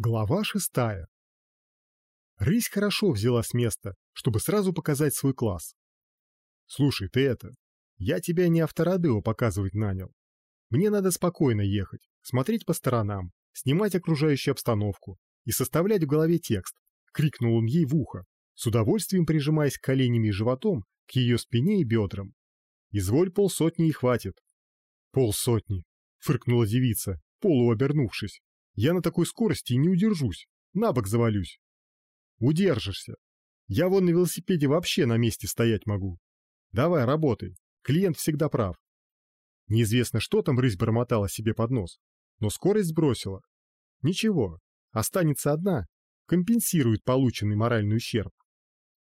Глава шестая. Рысь хорошо взяла с места, чтобы сразу показать свой класс. «Слушай, ты это, я тебя не авторадео показывать нанял. Мне надо спокойно ехать, смотреть по сторонам, снимать окружающую обстановку и составлять в голове текст», — крикнул он ей в ухо, с удовольствием прижимаясь коленями и животом к ее спине и бедрам. «Изволь полсотни и хватит». «Полсотни», — фыркнула девица, полуобернувшись. Я на такой скорости не удержусь, на бок завалюсь. Удержишься. Я вон на велосипеде вообще на месте стоять могу. Давай, работай. Клиент всегда прав. Неизвестно, что там рысь бормотала себе под нос, но скорость сбросила. Ничего, останется одна, компенсирует полученный моральный ущерб.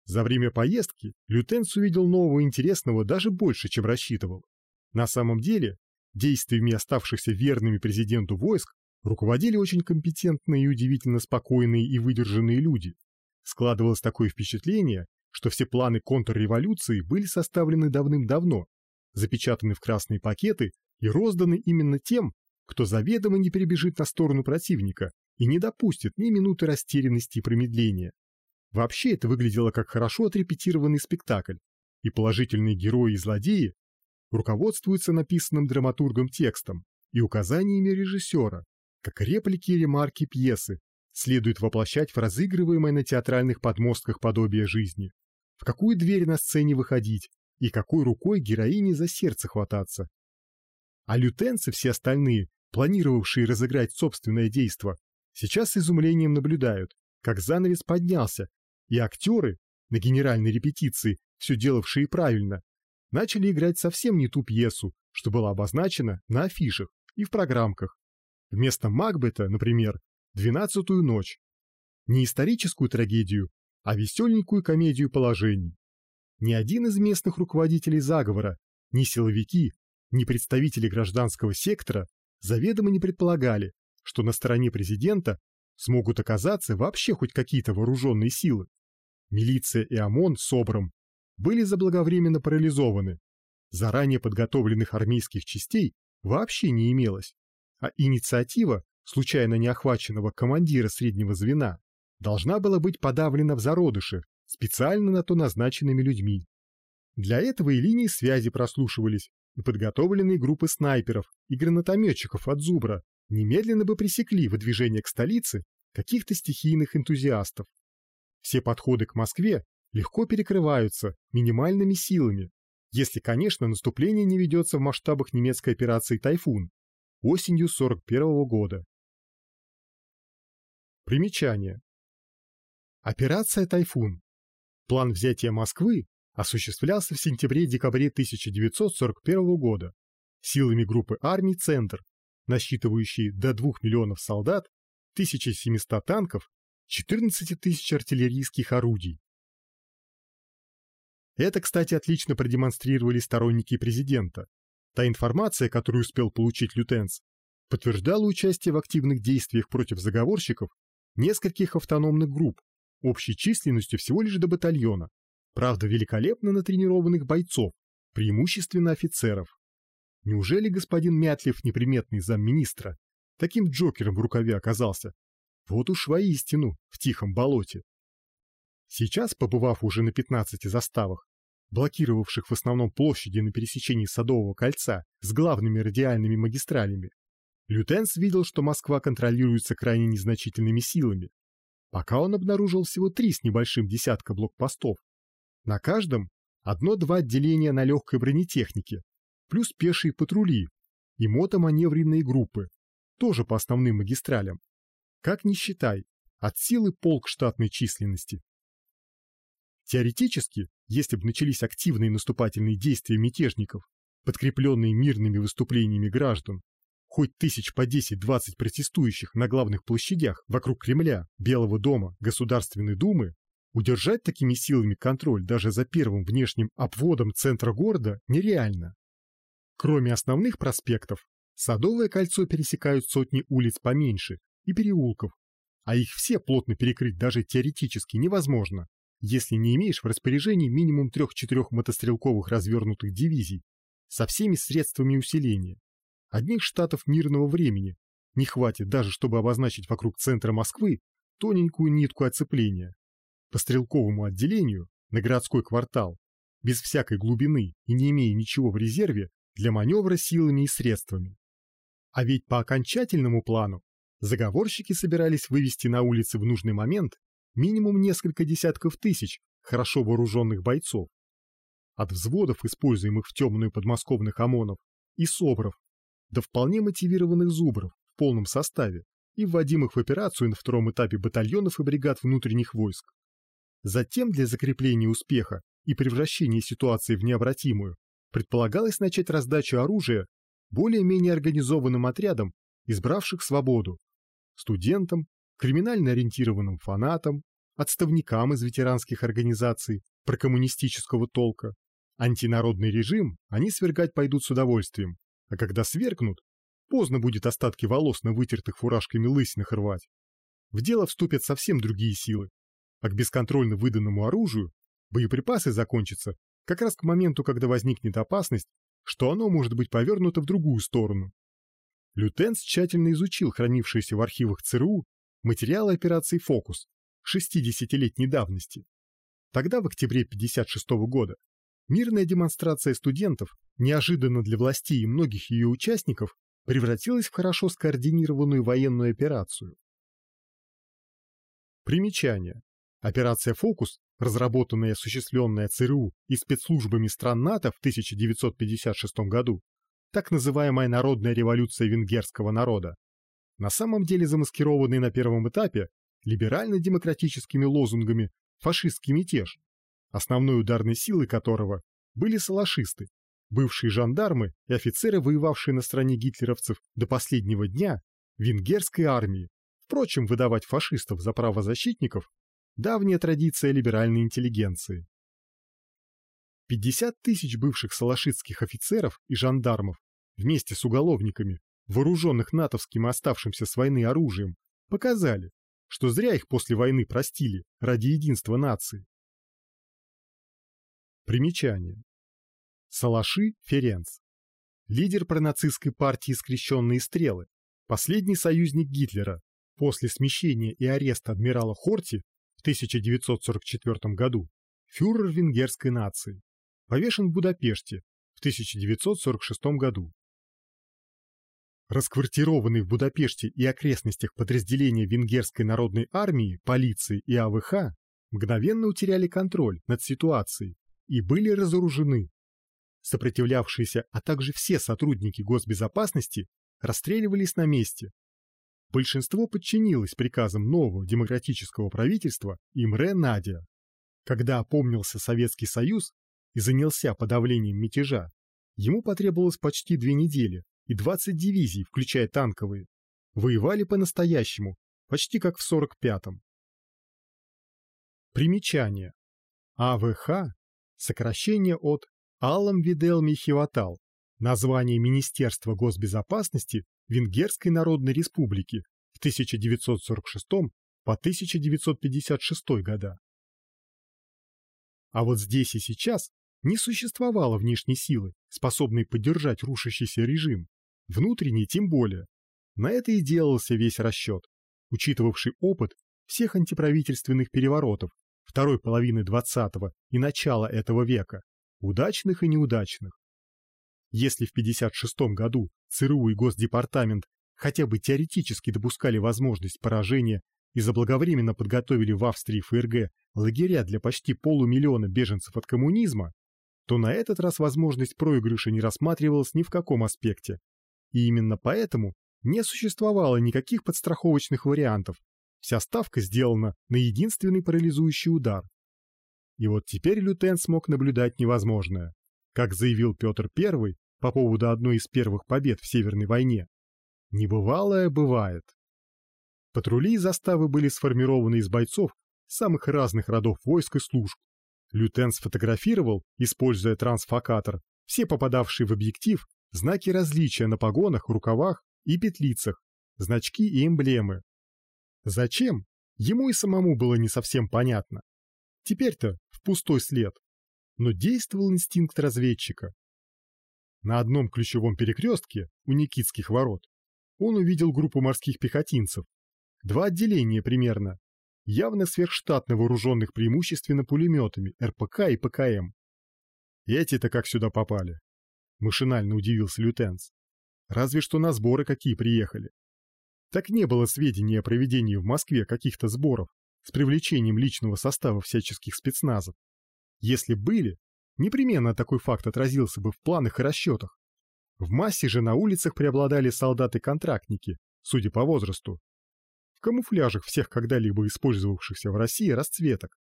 За время поездки Лютенс увидел нового интересного даже больше, чем рассчитывал. На самом деле, действиями оставшихся верными президенту войск руководили очень компетентные и удивительно спокойные и выдержанные люди. Складывалось такое впечатление, что все планы контрреволюции были составлены давным-давно, запечатаны в красные пакеты и розданы именно тем, кто заведомо не перебежит на сторону противника и не допустит ни минуты растерянности и промедления. Вообще это выглядело как хорошо отрепетированный спектакль, и положительные герои и злодеи руководствуются написанным драматургом текстом и указаниями режиссера, как реплики и ремарки пьесы, следует воплощать в разыгрываемое на театральных подмостках подобие жизни. В какую дверь на сцене выходить и какой рукой героине за сердце хвататься. А лютенцы все остальные, планировавшие разыграть собственное действо, сейчас с изумлением наблюдают, как занавес поднялся, и актеры, на генеральной репетиции, все делавшие правильно, начали играть совсем не ту пьесу, что была обозначена на афишах и в программках. Вместо Макбета, например, «Двенадцатую ночь». Не историческую трагедию, а веселенькую комедию положений. Ни один из местных руководителей заговора, ни силовики, ни представители гражданского сектора заведомо не предполагали, что на стороне президента смогут оказаться вообще хоть какие-то вооруженные силы. Милиция и ОМОН с ОБРом были заблаговременно парализованы. Заранее подготовленных армейских частей вообще не имелось а инициатива случайно неохваченного командира среднего звена должна была быть подавлена в зародыше специально на то назначенными людьми. Для этого и линии связи прослушивались, и подготовленные группы снайперов и гранатометчиков от Зубра немедленно бы пресекли выдвижение к столице каких-то стихийных энтузиастов. Все подходы к Москве легко перекрываются минимальными силами, если, конечно, наступление не ведется в масштабах немецкой операции «Тайфун», осенью 41 -го года. Примечание. Операция «Тайфун». План взятия Москвы осуществлялся в сентябре-декабре 1941 года силами группы армий «Центр», насчитывающей до 2 миллионов солдат, 1700 танков, 14 тысяч артиллерийских орудий. Это, кстати, отлично продемонстрировали сторонники президента, Та информация, которую успел получить лютенс, подтверждала участие в активных действиях против заговорщиков нескольких автономных групп, общей численностью всего лишь до батальона, правда великолепно натренированных бойцов, преимущественно офицеров. Неужели господин Мятлев, неприметный замминистра, таким джокером в рукаве оказался? Вот уж воистину, в тихом болоте. Сейчас, побывав уже на 15 заставах, блокировавших в основном площади на пересечении Садового кольца с главными радиальными магистралями, Лютенс видел, что Москва контролируется крайне незначительными силами. Пока он обнаружил всего три с небольшим десятка блокпостов. На каждом одно-два отделения на легкой бронетехнике, плюс пешие патрули и мотоманевренные группы, тоже по основным магистралям. Как ни считай, от силы полк штатной численности. Теоретически, если бы начались активные наступательные действия мятежников, подкрепленные мирными выступлениями граждан, хоть тысяч по 10-20 протестующих на главных площадях вокруг Кремля, Белого дома, Государственной думы, удержать такими силами контроль даже за первым внешним обводом центра города нереально. Кроме основных проспектов, Садовое кольцо пересекают сотни улиц поменьше и переулков, а их все плотно перекрыть даже теоретически невозможно если не имеешь в распоряжении минимум трех-четырех мотострелковых развернутых дивизий со всеми средствами усиления, одних штатов мирного времени, не хватит даже, чтобы обозначить вокруг центра Москвы тоненькую нитку оцепления. По стрелковому отделению на городской квартал, без всякой глубины и не имея ничего в резерве для маневра силами и средствами. А ведь по окончательному плану заговорщики собирались вывести на улицы в нужный момент минимум несколько десятков тысяч хорошо вооруженных бойцов. От взводов, используемых в темную подмосковных ОМОНов, и СОБРов, до вполне мотивированных зубров в полном составе и вводимых в операцию на втором этапе батальонов и бригад внутренних войск. Затем для закрепления успеха и превращения ситуации в необратимую предполагалось начать раздачу оружия более-менее организованным отрядам, избравших свободу, студентам, криминально ориентированным фанатам, отставникам из ветеранских организаций прокоммунистического толка. Антинародный режим они свергать пойдут с удовольствием, а когда свергнут, поздно будет остатки волос на вытертых фуражками лысинах рвать. В дело вступят совсем другие силы, а к бесконтрольно выданному оружию боеприпасы закончатся как раз к моменту, когда возникнет опасность, что оно может быть повернуто в другую сторону. Лютенс тщательно изучил хранившиеся в архивах ЦРУ материалы операции «Фокус» 60-летней давности. Тогда, в октябре 1956 года, мирная демонстрация студентов, неожиданно для властей и многих ее участников, превратилась в хорошо скоординированную военную операцию. Примечание. Операция «Фокус», разработанная и осуществленная ЦРУ и спецслужбами стран НАТО в 1956 году, так называемая народная революция венгерского народа, на самом деле замаскированный на первом этапе либерально-демократическими лозунгами фашистский мятеж, основной ударной силой которого были салашисты, бывшие жандармы и офицеры, воевавшие на стороне гитлеровцев до последнего дня венгерской армии. Впрочем, выдавать фашистов за правозащитников – давняя традиция либеральной интеллигенции. 50 тысяч бывших салашистских офицеров и жандармов вместе с уголовниками, вооруженных натовским оставшимся с войны оружием, показали, что зря их после войны простили ради единства нации. Примечание. Салаши Ференц. Лидер пронацистской партии «Скрещенные стрелы», последний союзник Гитлера, после смещения и ареста адмирала Хорти в 1944 году, фюрер венгерской нации, повешен в Будапеште в 1946 году. Расквартированные в Будапеште и окрестностях подразделения венгерской народной армии, полиции и АВХ мгновенно утеряли контроль над ситуацией и были разоружены. Сопротивлявшиеся, а также все сотрудники госбезопасности расстреливались на месте. Большинство подчинилось приказам нового демократического правительства Имре Надя. Когда опомнился Советский Союз и занялся подавлением мятежа, ему потребовалось почти две недели и 20 дивизий, включая танковые. Воевали по-настоящему, почти как в 45-м. Примечание. АВХ – сокращение от Алам Видел Михиватал, название Министерства госбезопасности Венгерской Народной Республики в 1946 по 1956 года. А вот здесь и сейчас не существовало внешней силы, способной поддержать рушащийся режим, внутренней тем более. На это и делался весь расчет, учитывавший опыт всех антиправительственных переворотов второй половины XX и начала этого века удачных и неудачных. Если в 1956 году ЦРУ и Госдепартамент хотя бы теоретически допускали возможность поражения и заблаговременно подготовили в Австрии ФРГ лагеря для почти полумиллиона беженцев от коммунизма, то на этот раз возможность проигрыша не рассматривалась ни в каком аспекте. И именно поэтому не существовало никаких подстраховочных вариантов. Вся ставка сделана на единственный парализующий удар. И вот теперь Лютен смог наблюдать невозможное. Как заявил Петр I по поводу одной из первых побед в Северной войне, небывалое бывает. Патрули и заставы были сформированы из бойцов самых разных родов войск и служб. Лютен сфотографировал, используя трансфокатор, все попадавшие в объектив знаки различия на погонах, рукавах и петлицах, значки и эмблемы. Зачем? Ему и самому было не совсем понятно. Теперь-то в пустой след. Но действовал инстинкт разведчика. На одном ключевом перекрестке у Никитских ворот он увидел группу морских пехотинцев. Два отделения примерно, явно сверхштатно вооруженных преимущественно пулеметами РПК и ПКМ. Эти-то как сюда попали? Машинально удивился лютенс. Разве что на сборы какие приехали. Так не было сведений о проведении в Москве каких-то сборов с привлечением личного состава всяческих спецназов. Если были, непременно такой факт отразился бы в планах и расчетах. В массе же на улицах преобладали солдаты-контрактники, судя по возрасту. В камуфляжах всех когда-либо использовавшихся в России расцветок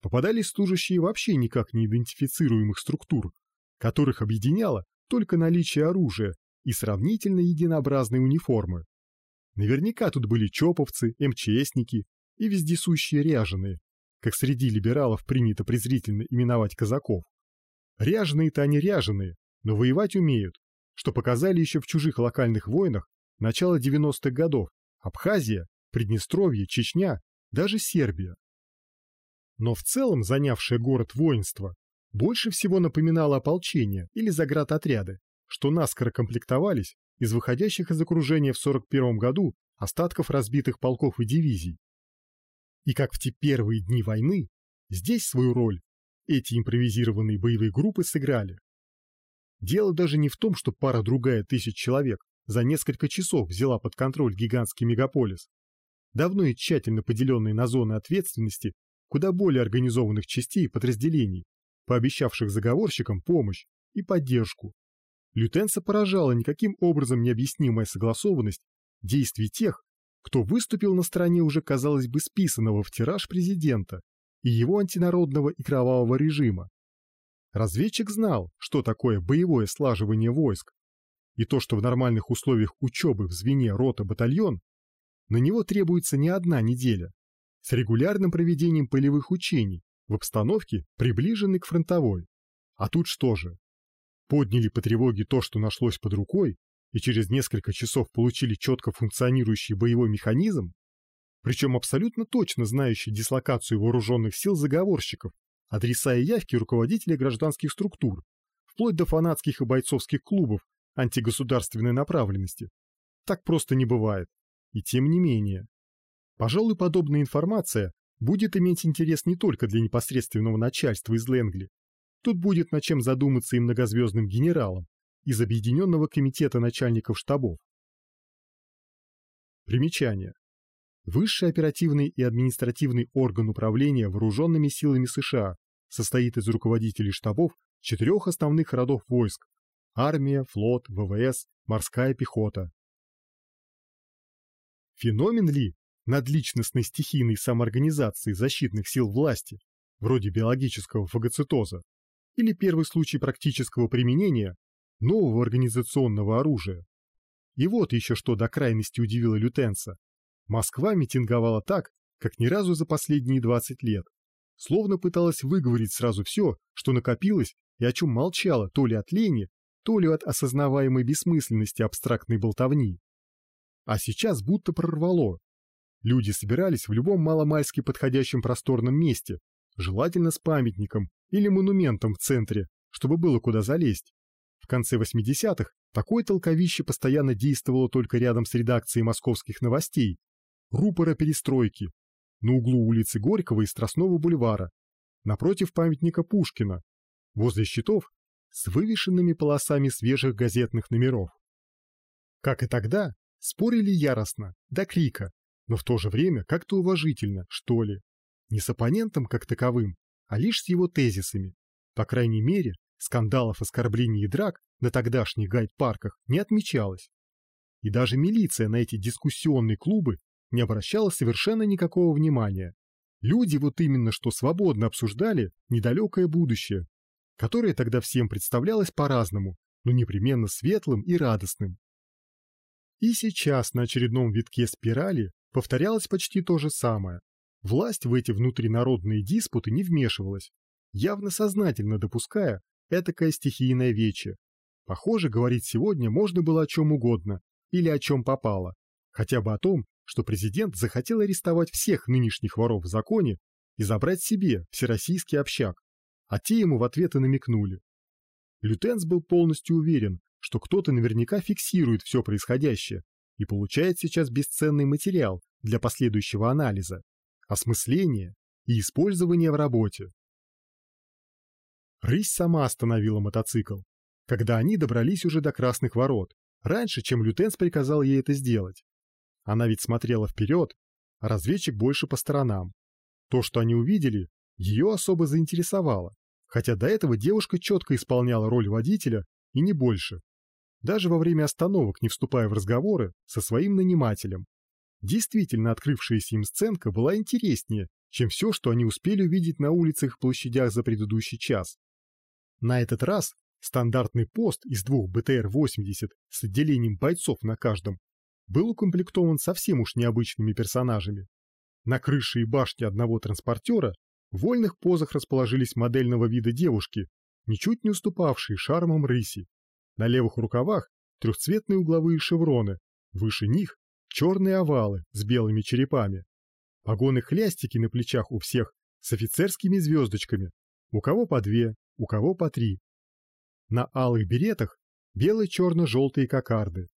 попадались служащие вообще никак не идентифицируемых структур, которых объединяло только наличие оружия и сравнительно единообразной униформы. Наверняка тут были чоповцы, МЧСники и вездесущие ряженые, как среди либералов принято презрительно именовать казаков. Ряженые-то они ряженые, но воевать умеют, что показали еще в чужих локальных войнах начала 90-х годов Абхазия, Приднестровье, Чечня, даже Сербия. Но в целом занявшее город воинство больше всего напоминало ополчение или заградотряды, что наскоро комплектовались из выходящих из окружения в 41 году остатков разбитых полков и дивизий. И как в те первые дни войны, здесь свою роль эти импровизированные боевые группы сыграли. Дело даже не в том, что пара-другая тысяч человек за несколько часов взяла под контроль гигантский мегаполис, давно и тщательно поделенный на зоны ответственности куда более организованных частей и подразделений, пообещавших заговорщикам помощь и поддержку. Лютенса поражала никаким образом необъяснимая согласованность действий тех, кто выступил на стороне уже, казалось бы, списанного в тираж президента и его антинародного и кровавого режима. Разведчик знал, что такое боевое слаживание войск, и то, что в нормальных условиях учебы в звене рота-батальон, на него требуется не одна неделя, с регулярным проведением полевых учений в обстановке, приближенной к фронтовой. А тут что же? Подняли по тревоге то, что нашлось под рукой, и через несколько часов получили четко функционирующий боевой механизм, причем абсолютно точно знающий дислокацию вооруженных сил заговорщиков, адреса и явки руководителей гражданских структур, вплоть до фанатских и бойцовских клубов антигосударственной направленности. Так просто не бывает. И тем не менее. Пожалуй, подобная информация будет иметь интерес не только для непосредственного начальства из Лэнгли. Тут будет над чем задуматься и многозвездным генералам из Объединенного комитета начальников штабов. Примечание. Высший оперативный и административный орган управления вооруженными силами США состоит из руководителей штабов четырех основных родов войск – армия, флот, ВВС, морская пехота. Феномен ли надличностной стихийной самоорганизации защитных сил власти, вроде биологического фагоцитоза, или первый случай практического применения нового организационного оружия. И вот еще что до крайности удивило лютенца. Москва митинговала так, как ни разу за последние 20 лет. Словно пыталась выговорить сразу все, что накопилось и о чем молчала то ли от лени, то ли от осознаваемой бессмысленности абстрактной болтовни. А сейчас будто прорвало, Люди собирались в любом маломальски подходящем просторном месте, желательно с памятником или монументом в центре, чтобы было куда залезть. В конце 80-х такое толковище постоянно действовало только рядом с редакцией московских новостей, рупора перестройки, на углу улицы Горького и Страстного бульвара, напротив памятника Пушкина, возле щитов с вывешенными полосами свежих газетных номеров. Как и тогда, спорили яростно, до крика, но в то же время как-то уважительно, что ли. Не с оппонентом как таковым, а лишь с его тезисами. По крайней мере, скандалов, оскорблений и драк на тогдашних гайд-парках не отмечалось. И даже милиция на эти дискуссионные клубы не обращала совершенно никакого внимания. Люди вот именно что свободно обсуждали недалекое будущее, которое тогда всем представлялось по-разному, но непременно светлым и радостным. И сейчас на очередном витке спирали повторялось почти то же самое. Власть в эти внутринародные диспуты не вмешивалась, явно сознательно допуская этакое стихийное вече. Похоже, говорить сегодня можно было о чем угодно или о чем попало, хотя бы о том, что президент захотел арестовать всех нынешних воров в законе и забрать себе всероссийский общак, а те ему в ответ и намекнули. Лютенс был полностью уверен, что кто-то наверняка фиксирует все происходящее, и получает сейчас бесценный материал для последующего анализа, осмысления и использования в работе. Рысь сама остановила мотоцикл, когда они добрались уже до Красных Ворот, раньше, чем Лютенс приказал ей это сделать. Она ведь смотрела вперед, а разведчик больше по сторонам. То, что они увидели, ее особо заинтересовало, хотя до этого девушка четко исполняла роль водителя и не больше. Даже во время остановок, не вступая в разговоры со своим нанимателем. Действительно открывшаяся им сценка была интереснее, чем все, что они успели увидеть на улицах и площадях за предыдущий час. На этот раз стандартный пост из двух БТР-80 с отделением бойцов на каждом был укомплектован совсем уж необычными персонажами. На крыше и башне одного транспортера в вольных позах расположились модельного вида девушки, ничуть не уступавшие шармам рыси. На левых рукавах трехцветные угловые шевроны, выше них черные овалы с белыми черепами. Погоны-хлястики на плечах у всех с офицерскими звездочками, у кого по две, у кого по три. На алых беретах бело-черно-желтые кокарды.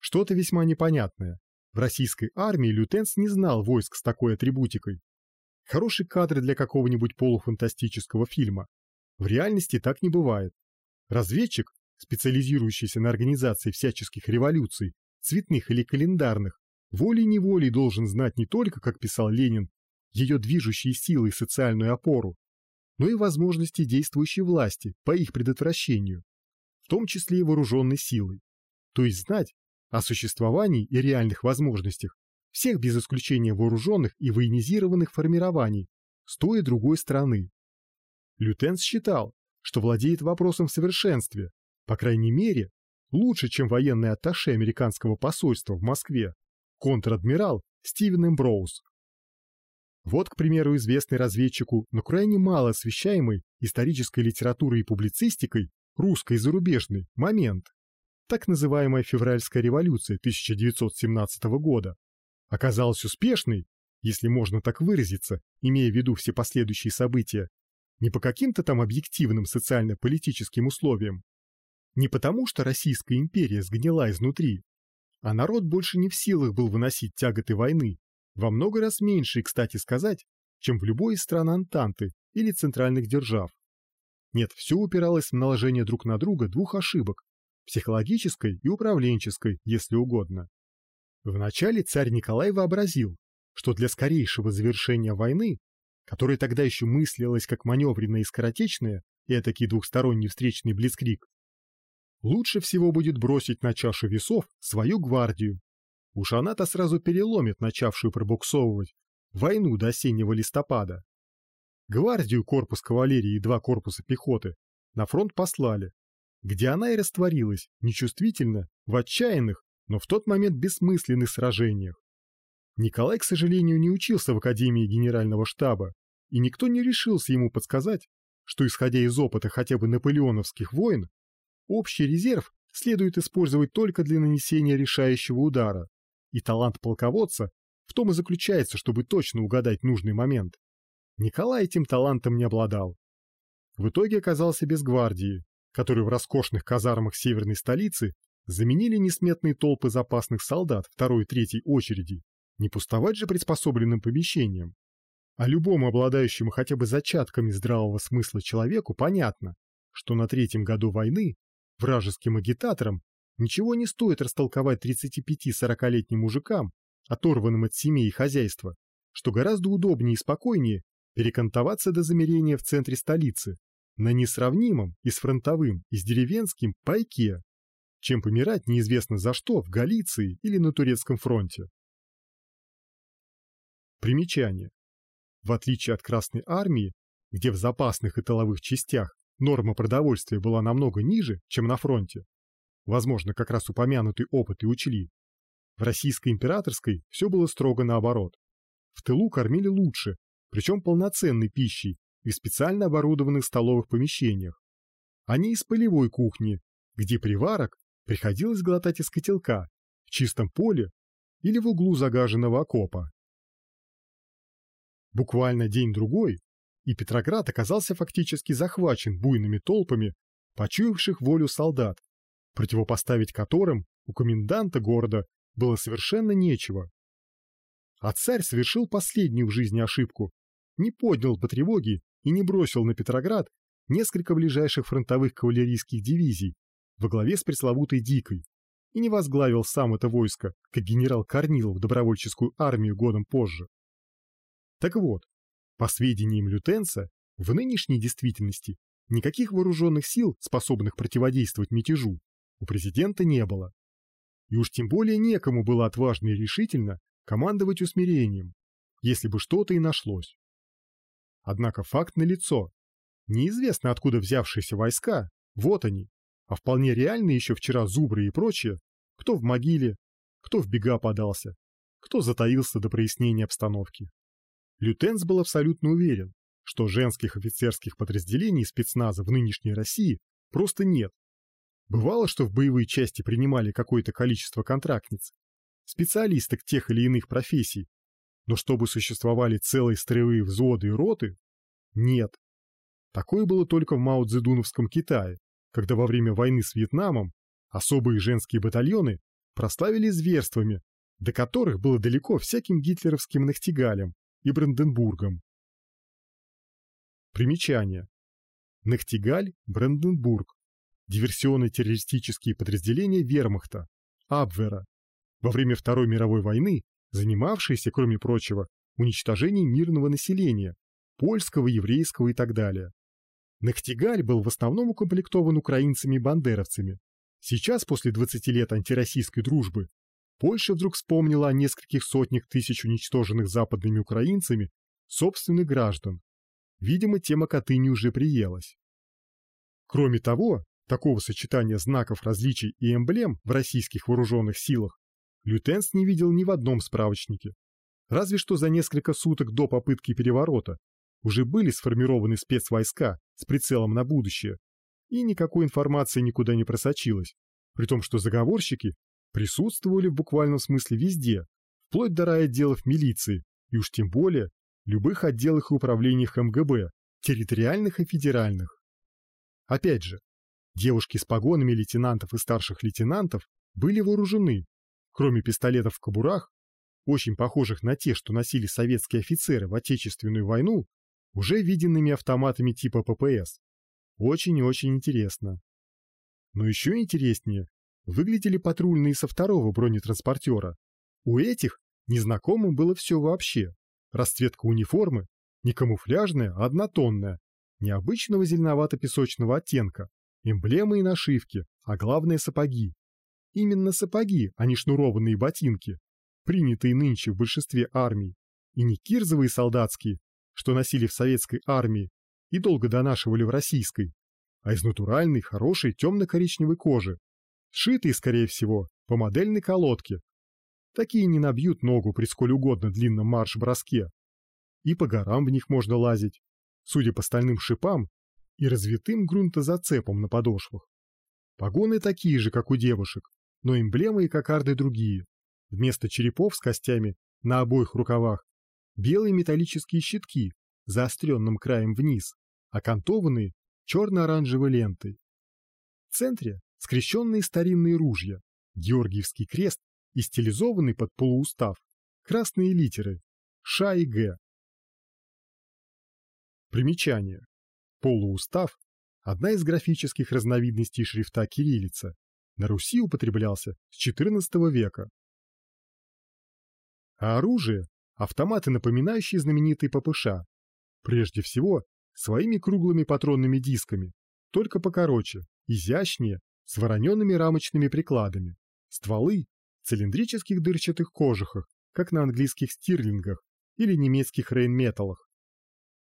Что-то весьма непонятное. В российской армии Лютенс не знал войск с такой атрибутикой. Хороший кадр для какого-нибудь полуфантастического фильма. В реальности так не бывает. Разведчик, специализирующийся на организации всяческих революций, цветных или календарных, волей-неволей должен знать не только, как писал Ленин, ее движущие силы и социальную опору, но и возможности действующей власти по их предотвращению, в том числе и вооруженной силой. То есть знать о существовании и реальных возможностях всех без исключения вооруженных и военизированных формирований с той и другой стороны. Лютенс считал, что владеет вопросом в совершенстве, по крайней мере, лучше, чем военный атташе американского посольства в Москве, контр-адмирал Стивен Эмброуз. Вот, к примеру, известный разведчику, но крайне мало освещаемый исторической литературой и публицистикой русской и зарубежной момент. Так называемая февральская революция 1917 года оказалась успешной, если можно так выразиться, имея в виду все последующие события, не по каким-то там объективным социально-политическим условиям, не потому, что Российская империя сгнила изнутри, а народ больше не в силах был выносить тяготы войны, во много раз меньше, кстати сказать, чем в любой из стран Антанты или центральных держав. Нет, все упиралось в наложение друг на друга двух ошибок, психологической и управленческой, если угодно. Вначале царь Николай вообразил, что для скорейшего завершения войны, которая тогда еще мыслилась как маневренная и скоротечная, и этакий двухсторонний встречный блицкрик, лучше всего будет бросить на чашу весов свою гвардию. Уж она-то сразу переломит начавшую пробуксовывать войну до осеннего листопада. Гвардию, корпус кавалерии и два корпуса пехоты на фронт послали, где она и растворилась, нечувствительно, в отчаянных, но в тот момент бессмысленных сражениях. Николай, к сожалению, не учился в Академии Генерального штаба, и никто не решился ему подсказать, что, исходя из опыта хотя бы наполеоновских войн, общий резерв следует использовать только для нанесения решающего удара, и талант полководца в том и заключается, чтобы точно угадать нужный момент. Николай этим талантом не обладал. В итоге оказался без гвардии, который в роскошных казармах северной столицы заменили несметные толпы запасных солдат второй и третьей очереди, не пустовать же приспособленным помещением. А любому обладающему хотя бы зачатками здравого смысла человеку понятно, что на третьем году войны вражеским агитаторам ничего не стоит растолковать 35-40-летним мужикам, оторванным от семьи и хозяйства, что гораздо удобнее и спокойнее перекантоваться до замерения в центре столицы, на несравнимом и с фронтовым, и с деревенским пайке, чем помирать неизвестно за что в Галиции или на турецком фронте. Примечание. В отличие от Красной Армии, где в запасных и тыловых частях норма продовольствия была намного ниже, чем на фронте, возможно, как раз упомянутый опыт и учли, в российской императорской все было строго наоборот. В тылу кормили лучше, причем полноценной пищей и в специально оборудованных столовых помещениях, а не из полевой кухни, где приварок приходилось глотать из котелка, в чистом поле или в углу загаженного окопа. Буквально день-другой, и Петроград оказался фактически захвачен буйными толпами, почуявших волю солдат, противопоставить которым у коменданта города было совершенно нечего. А царь совершил последнюю в жизни ошибку, не поднял по тревоге и не бросил на Петроград несколько ближайших фронтовых кавалерийских дивизий во главе с пресловутой Дикой и не возглавил сам это войско, как генерал Корнилов добровольческую армию годом позже. Так вот, по сведениям лютенца, в нынешней действительности никаких вооруженных сил, способных противодействовать мятежу, у президента не было. И уж тем более некому было отважно и решительно командовать усмирением, если бы что-то и нашлось. Однако факт налицо. Неизвестно, откуда взявшиеся войска, вот они, а вполне реальны еще вчера зубры и прочие, кто в могиле, кто в бега подался, кто затаился до прояснения обстановки. Лютенс был абсолютно уверен, что женских офицерских подразделений спецназа в нынешней России просто нет. Бывало, что в боевые части принимали какое-то количество контрактниц, специалисток тех или иных профессий, но чтобы существовали целые строевые взводы и роты, нет. Такое было только в Мао-Цзэдуновском Китае, когда во время войны с Вьетнамом особые женские батальоны прославили зверствами, до которых было далеко всяким гитлеровским Нахтигалем и Бранденбургом. Примечание. Нахтигаль, Бранденбург. Диверсионно-террористические подразделения вермахта, Абвера. Во время Второй мировой войны занимавшиеся, кроме прочего, уничтожением мирного населения, польского, еврейского и так далее. Нахтигаль был в основном укомплектован украинцами и бандеровцами. Сейчас, после 20 лет антироссийской дружбы, Польша вдруг вспомнила о нескольких сотнях тысяч уничтоженных западными украинцами собственных граждан. Видимо, тема Катыни уже приелась. Кроме того, такого сочетания знаков различий и эмблем в российских вооруженных силах Лютенс не видел ни в одном справочнике. Разве что за несколько суток до попытки переворота уже были сформированы спецвойска с прицелом на будущее, и никакой информации никуда не просочилась, при том, что заговорщики присутствовали в буквальном смысле везде, вплоть до райотделов милиции и уж тем более любых отделах и управлениях МГБ, территориальных и федеральных. Опять же, девушки с погонами лейтенантов и старших лейтенантов были вооружены кроме пистолетов в кобурах, очень похожих на те, что носили советские офицеры в Отечественную войну, уже виденными автоматами типа ППС. Очень и очень интересно. Но еще интереснее выглядели патрульные со второго бронетранспортера. У этих незнакомым было все вообще. Расцветка униформы не камуфляжная, а однотонная, необычного зеленовато-песочного оттенка, эмблемы и нашивки, а главное сапоги. Именно сапоги, а не шнурованные ботинки, принятые нынче в большинстве армий, и не кирзовые солдатские, что носили в советской армии и долго донашивали в российской, а из натуральной, хорошей темно-коричневой кожи, сшитые, скорее всего, по модельной колодке. Такие не набьют ногу при сколь угодно длинном марш-броске. И по горам в них можно лазить, судя по стальным шипам и развитым грунтозацепам на подошвах. Погоны такие же, как у девушек, но эмблемы и кокарды другие. Вместо черепов с костями на обоих рукавах белые металлические щитки заостренным краем вниз, окантованные черно-оранжевой лентой. В центре скрещенные старинные ружья, Георгиевский крест и стилизованный под полуустав красные литеры Ш и Г. Примечание. Полуустав – одна из графических разновидностей шрифта кириллица, на Руси употреблялся с XIV века. А оружие – автоматы, напоминающие знаменитые ППШ. Прежде всего, своими круглыми патронными дисками, только покороче, изящнее, с вороненными рамочными прикладами. Стволы в цилиндрических дырчатых кожухах, как на английских стирлингах или немецких рейнметаллах.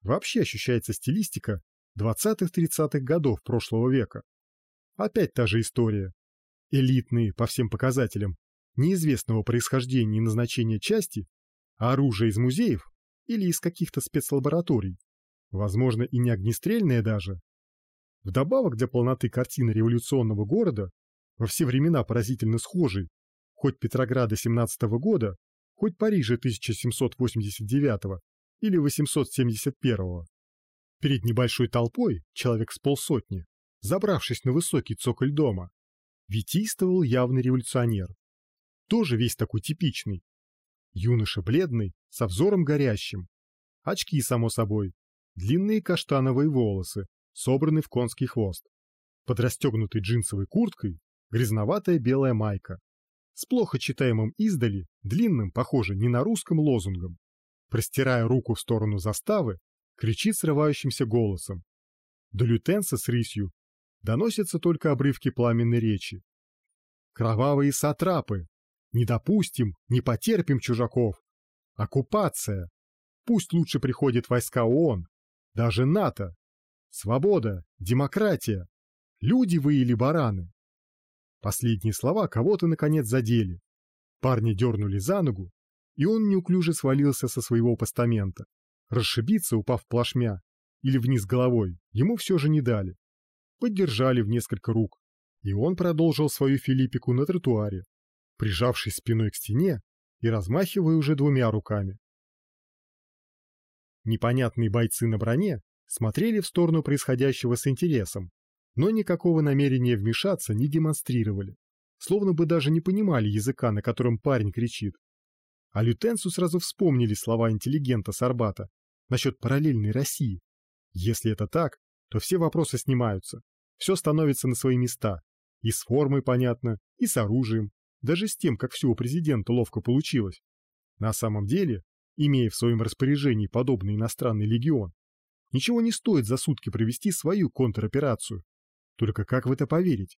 Вообще ощущается стилистика 20-30-х годов прошлого века. Опять та же история элитные по всем показателям, неизвестного происхождения и назначения части, оружие из музеев или из каких-то спецлабораторий, возможно и не огнестрельное даже. Вдобавок для полноты картины революционного города, во все времена поразительно схожей, хоть Петрограда 17 года, хоть Парижа 1789 или 871 Перед небольшой толпой, человек с полсотни, забравшись на высокий цоколь дома, витийствовал явный революционер. Тоже весь такой типичный. Юноша бледный, со взором горящим. Очки, само собой. Длинные каштановые волосы, собраны в конский хвост. Под расстегнутой джинсовой курткой грязноватая белая майка. С плохо читаемым издали, длинным, похоже, не на русском лозунгом. Простирая руку в сторону заставы, кричит срывающимся голосом. До лютенса с рысью доносятся только обрывки пламенной речи. Кровавые сатрапы! Не допустим, не потерпим чужаков! Оккупация! Пусть лучше приходят войска ООН, даже НАТО! Свобода, демократия! Люди вы или бараны? Последние слова кого-то наконец задели. Парни дернули за ногу, и он неуклюже свалился со своего постамента. Расшибиться, упав плашмя, или вниз головой, ему все же не дали. Поддержали в несколько рук, и он продолжил свою филиппику на тротуаре, прижавшись спиной к стене и размахивая уже двумя руками. Непонятные бойцы на броне смотрели в сторону происходящего с интересом, но никакого намерения вмешаться не демонстрировали, словно бы даже не понимали языка, на котором парень кричит. А лютенцу сразу вспомнили слова интеллигента с Арбата насчет параллельной России. Если это так, то все вопросы снимаются, все становится на свои места. И с формой понятно, и с оружием, даже с тем, как все у президента ловко получилось. На самом деле, имея в своем распоряжении подобный иностранный легион, ничего не стоит за сутки провести свою контроперацию, только как в это поверить?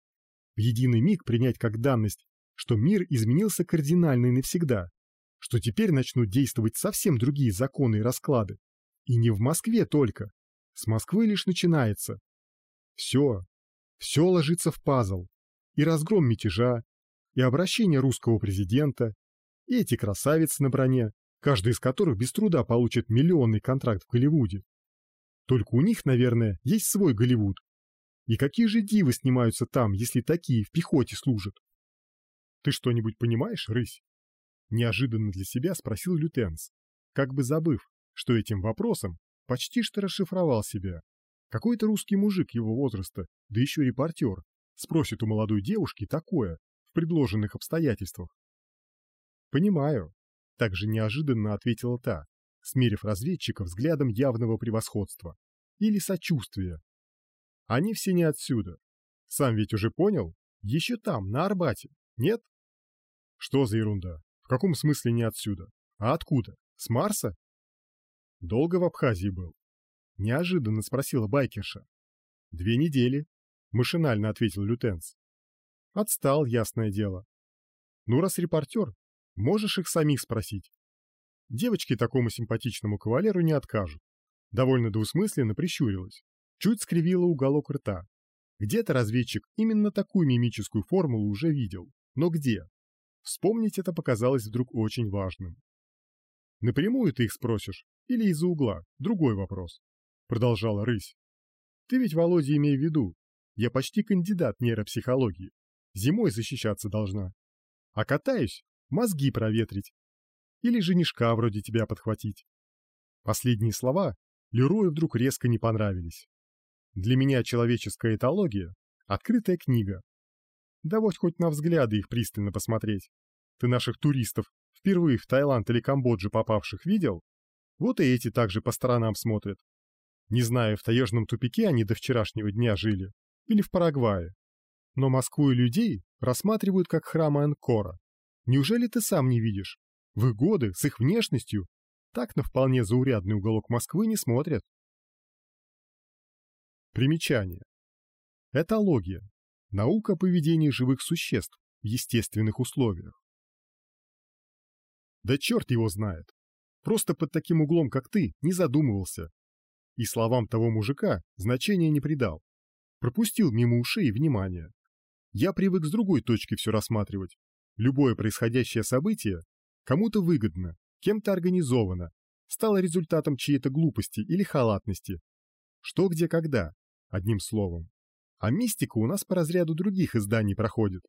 В единый миг принять как данность, что мир изменился кардинально и навсегда, что теперь начнут действовать совсем другие законы и расклады. И не в Москве только. С Москвы лишь начинается. Все, все ложится в пазл. И разгром мятежа, и обращение русского президента, и эти красавицы на броне, каждый из которых без труда получит миллионный контракт в Голливуде. Только у них, наверное, есть свой Голливуд, и какие же дивы снимаются там, если такие в пехоте служат? Ты что-нибудь понимаешь, рысь? Неожиданно для себя спросил лютенс, как бы забыв, что этим вопросом почти что расшифровал себя. Какой-то русский мужик его возраста, да еще репортер, спросит у молодой девушки такое в предложенных обстоятельствах. «Понимаю», — также неожиданно ответила та, смерив разведчика взглядом явного превосходства или сочувствия, они все не отсюда. Сам ведь уже понял? Еще там, на Арбате. Нет? Что за ерунда? В каком смысле не отсюда? А откуда? С Марса? Долго в Абхазии был? Неожиданно спросила байкерша. Две недели. Машинально ответил лютенс. Отстал, ясное дело. Ну, раз репортер, можешь их самих спросить. Девочки такому симпатичному кавалеру не откажут. Довольно двусмысленно прищурилась. Чуть скривила уголок рта. Где-то разведчик именно такую мимическую формулу уже видел. Но где? Вспомнить это показалось вдруг очень важным. Напрямую ты их спросишь или из-за угла? Другой вопрос. Продолжала рысь. Ты ведь, Володя, имей в виду, я почти кандидат нейропсихологии. Зимой защищаться должна. А катаюсь, мозги проветрить. Или женишка вроде тебя подхватить. Последние слова Лерою вдруг резко не понравились. Для меня человеческая этология — открытая книга. Да вот хоть на взгляды их пристально посмотреть. Ты наших туристов, впервые в Таиланд или Камбоджу попавших, видел? Вот и эти также по сторонам смотрят. Не знаю, в таежном тупике они до вчерашнего дня жили, или в Парагвае. Но Москву и людей рассматривают как храм Анкора. Неужели ты сам не видишь? В их годы, с их внешностью, так на вполне заурядный уголок Москвы не смотрят. Примечание. Этология. Наука о поведении живых существ в естественных условиях. Да черт его знает. Просто под таким углом, как ты, не задумывался. И словам того мужика значения не придал. Пропустил мимо ушей внимания. Я привык с другой точки все рассматривать. Любое происходящее событие кому-то выгодно, кем-то организовано, стало результатом чьей-то глупости или халатности. Что, где, когда одним словом. А мистика у нас по разряду других изданий проходит.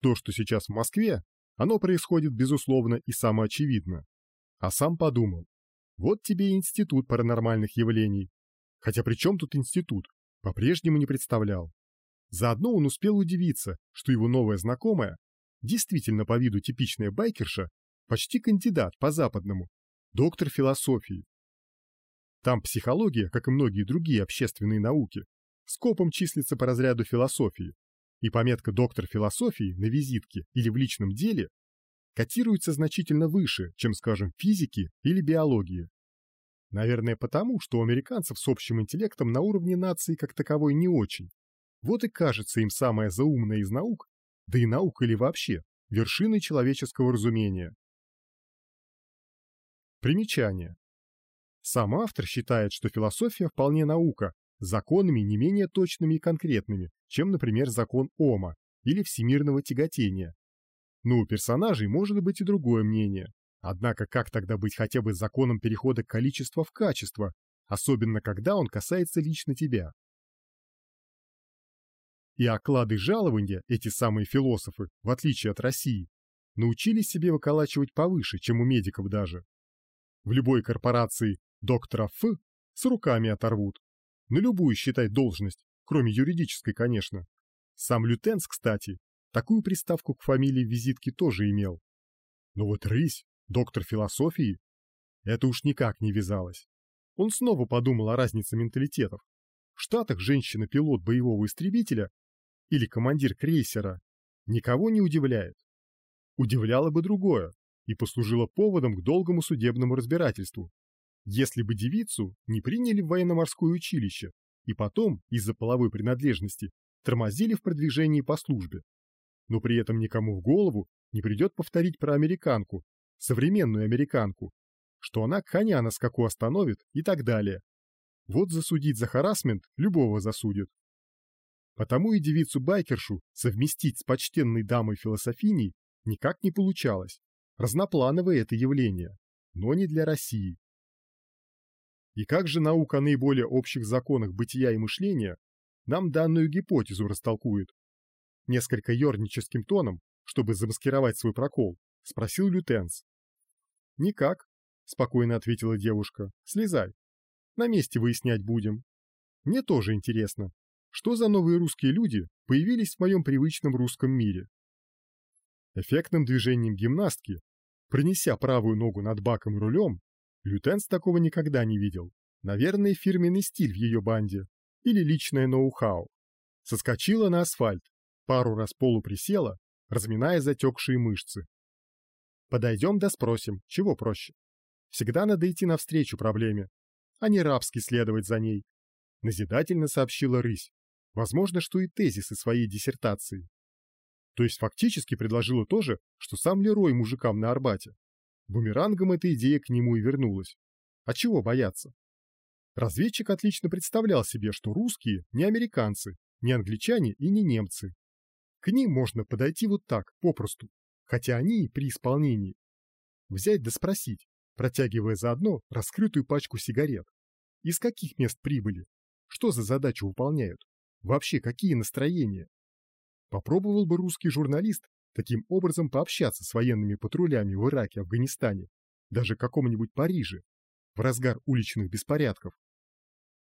То, что сейчас в Москве, оно происходит безусловно и самоочевидно. А сам подумал, вот тебе и институт паранормальных явлений. Хотя при чем тут институт, по-прежнему не представлял. Заодно он успел удивиться, что его новая знакомая, действительно по виду типичная байкерша, почти кандидат по западному, доктор философии. Там психология, как и многие другие общественные науки, скопом числится по разряду философии, и пометка «доктор философии» на визитке или в личном деле котируется значительно выше, чем, скажем, физики или биологии. Наверное, потому, что у американцев с общим интеллектом на уровне нации как таковой не очень. Вот и кажется им самая заумная из наук, да и наука или вообще, вершиной человеческого разумения. Примечание. Сам автор считает, что философия вполне наука, с законами не менее точными и конкретными, чем, например, закон Ома или всемирного тяготения. Но у персонажей может быть и другое мнение. Однако как тогда быть хотя бы законом перехода количества в качество, особенно когда он касается лично тебя? И оклады жалования эти самые философы, в отличие от России, научились себе выколачивать повыше, чем у медиков даже. В любой корпорации доктора Ф с руками оторвут. На любую, считай, должность, кроме юридической, конечно. Сам Лютенс, кстати, такую приставку к фамилии в визитке тоже имел. Но вот рысь, доктор философии, это уж никак не вязалось. Он снова подумал о разнице менталитетов. В Штатах женщина-пилот боевого истребителя или командир крейсера никого не удивляет. Удивляло бы другое и послужило поводом к долгому судебному разбирательству. Если бы девицу не приняли в военно-морское училище и потом, из-за половой принадлежности, тормозили в продвижении по службе. Но при этом никому в голову не придет повторить про американку, современную американку, что она коня на скаку остановит и так далее. Вот засудить за харасмент любого засудит. Потому и девицу-байкершу совместить с почтенной дамой-философиней никак не получалось. Разноплановое это явление, но не для России. И как же наука о наиболее общих законах бытия и мышления нам данную гипотезу растолкует? Несколько ерническим тоном, чтобы замаскировать свой прокол, спросил лютенс. «Никак», — спокойно ответила девушка, — «слезай. На месте выяснять будем. Мне тоже интересно, что за новые русские люди появились в моем привычном русском мире. Эффектным движением гимнастки, пронеся правую ногу над баком и рулем, Лютенс такого никогда не видел. Наверное, фирменный стиль в ее банде или личное ноу-хау. Соскочила на асфальт, пару раз полуприсела, разминая затекшие мышцы. Подойдем да спросим, чего проще. Всегда надо идти навстречу проблеме, а не рабски следовать за ней. Назидательно сообщила рысь, Возможно, что и тезисы своей диссертации. То есть фактически предложила то же, что сам Лерой мужикам на Арбате. Бумерангом эта идея к нему и вернулась. А чего бояться? Разведчик отлично представлял себе, что русские не американцы, не англичане и не немцы. К ним можно подойти вот так, попросту, хотя они при исполнении. Взять да спросить, протягивая заодно раскрытую пачку сигарет. Из каких мест прибыли? Что за задачу выполняют? Вообще, какие настроения? Попробовал бы русский журналист таким образом пообщаться с военными патрулями в Ираке, Афганистане, даже каком-нибудь Париже, в разгар уличных беспорядков.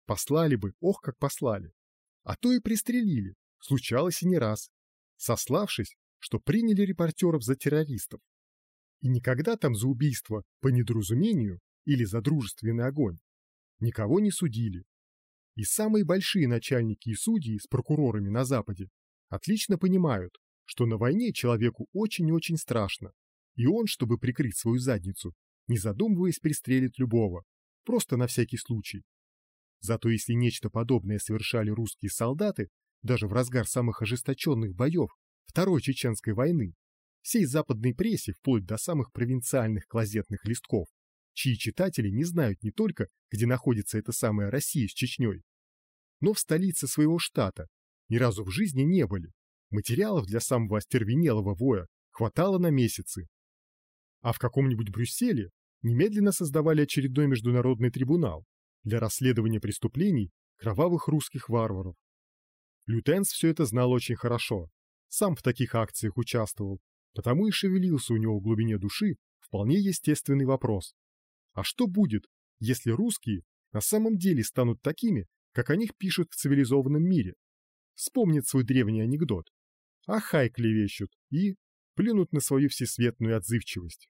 Послали бы, ох, как послали. А то и пристрелили, случалось и не раз, сославшись, что приняли репортеров за террористов. И никогда там за убийство по недоразумению или за дружественный огонь никого не судили. И самые большие начальники и судьи с прокурорами на Западе отлично понимают, что на войне человеку очень-очень страшно, и он, чтобы прикрыть свою задницу, не задумываясь, пристрелит любого, просто на всякий случай. Зато если нечто подобное совершали русские солдаты, даже в разгар самых ожесточенных боев Второй Чеченской войны, всей западной прессе, вплоть до самых провинциальных клозетных листков, чьи читатели не знают не только, где находится эта самая Россия с Чечней, но в столице своего штата ни разу в жизни не были. Материалов для самого остервенелого воя хватало на месяцы. А в каком-нибудь Брюсселе немедленно создавали очередной международный трибунал для расследования преступлений кровавых русских варваров. Лютенс все это знал очень хорошо, сам в таких акциях участвовал, потому и шевелился у него в глубине души вполне естественный вопрос. А что будет, если русские на самом деле станут такими, как о них пишут в цивилизованном мире? Вспомнят свой древний анекдот. Ахай клевещут и плюнут на свою всесветную отзывчивость.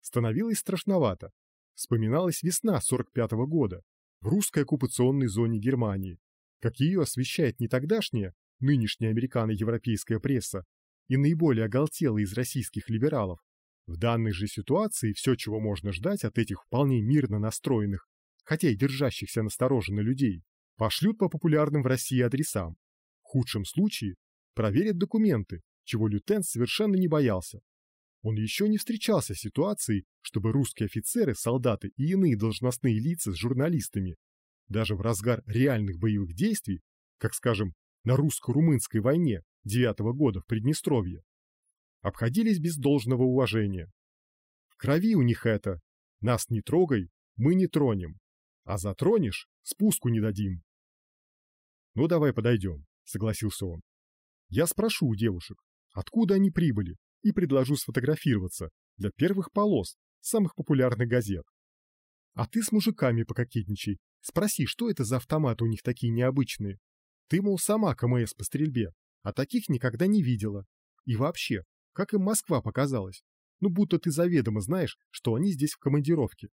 Становилось страшновато. Вспоминалась весна 45-го года в русской оккупационной зоне Германии, как ее освещает не тогдашняя, нынешняя американо-европейская пресса и наиболее оголтелая из российских либералов. В данной же ситуации все, чего можно ждать от этих вполне мирно настроенных, хотя и держащихся настороженно людей, пошлют по популярным в России адресам. Худшем случае проверят документы, чего Лютен совершенно не боялся. Он еще не встречался с ситуацией, чтобы русские офицеры, солдаты и иные должностные лица с журналистами, даже в разгар реальных боевых действий, как, скажем, на русско-румынской войне девятого года в Приднестровье, обходились без должного уважения. В крови у них это «нас не трогай, мы не тронем, а затронешь – спуску не дадим». «Ну давай подойдем», – согласился он. «Я спрошу у девушек, откуда они прибыли, и предложу сфотографироваться для первых полос самых популярных газет. А ты с мужиками пококетничай, спроси, что это за автоматы у них такие необычные. Ты, мол, сама КМС по стрельбе, а таких никогда не видела. И вообще, как им Москва показалась? Ну, будто ты заведомо знаешь, что они здесь в командировке.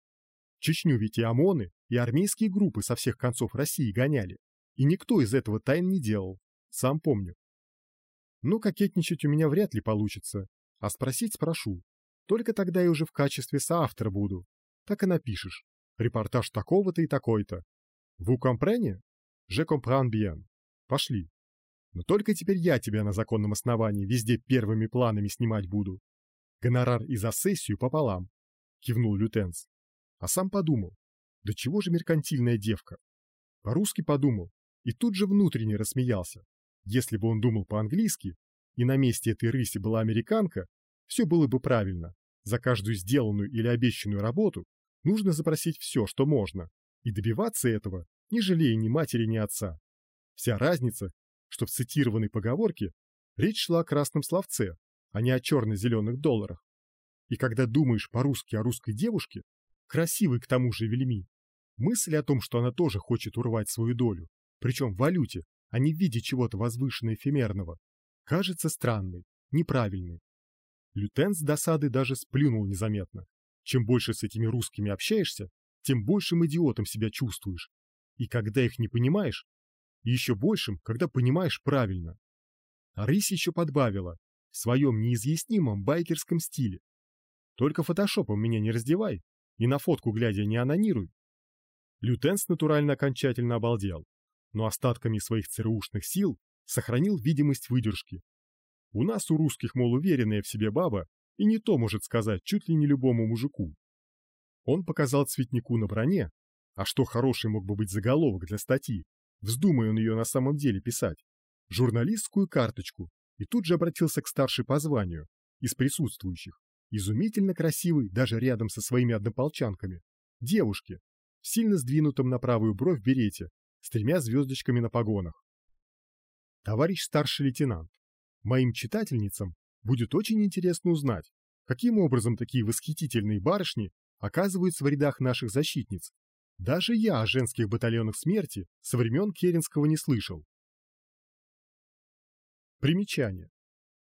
Чечню ведь и ОМОНы, и армейские группы со всех концов России гоняли. И никто из этого тайн не делал. Сам помню. Ну, кокетничать у меня вряд ли получится. А спросить спрошу. Только тогда я уже в качестве соавтора буду. Так и напишешь. Репортаж такого-то и такой-то. Vous comprenez? Je comprends bien. Пошли. Но только теперь я тебя на законном основании везде первыми планами снимать буду. Гонорар и за сессию пополам. Кивнул лютенс. А сам подумал. Да чего же меркантильная девка? По-русски подумал. И тут же внутренне рассмеялся. Если бы он думал по-английски, и на месте этой рыси была американка, все было бы правильно. За каждую сделанную или обещанную работу нужно запросить все, что можно, и добиваться этого, не жалея ни матери, ни отца. Вся разница, что в цитированной поговорке речь шла о красном словце, а не о черно-зеленых долларах. И когда думаешь по-русски о русской девушке, красивой к тому же вельми, мысль о том, что она тоже хочет урвать свою долю, причем в валюте, а не в виде чего-то возвышенно-эфемерного, кажется странной, неправильной. Лютен с досады даже сплюнул незаметно. Чем больше с этими русскими общаешься, тем большим идиотом себя чувствуешь. И когда их не понимаешь, еще большим, когда понимаешь правильно. А рысь еще подбавила, в своем неизъяснимом байкерском стиле. Только фотошопом меня не раздевай и на фотку глядя не анонируй. Лютенс натурально окончательно обалдел, но остатками своих ЦРУшных сил сохранил видимость выдержки. У нас у русских, мол, уверенная в себе баба, и не то может сказать чуть ли не любому мужику. Он показал цветнику на броне, а что хороший мог бы быть заголовок для статьи, вздумая он ее на самом деле писать, журналистскую карточку, и тут же обратился к старшей по званию, из присутствующих, изумительно красивой даже рядом со своими однополчанками, девушке, в сильно сдвинутом на правую бровь берете, с тремя звездочками на погонах. Товарищ старший лейтенант, моим читательницам будет очень интересно узнать, каким образом такие восхитительные барышни оказываются в рядах наших защитниц. Даже я о женских батальонах смерти со времен Керенского не слышал. Примечание.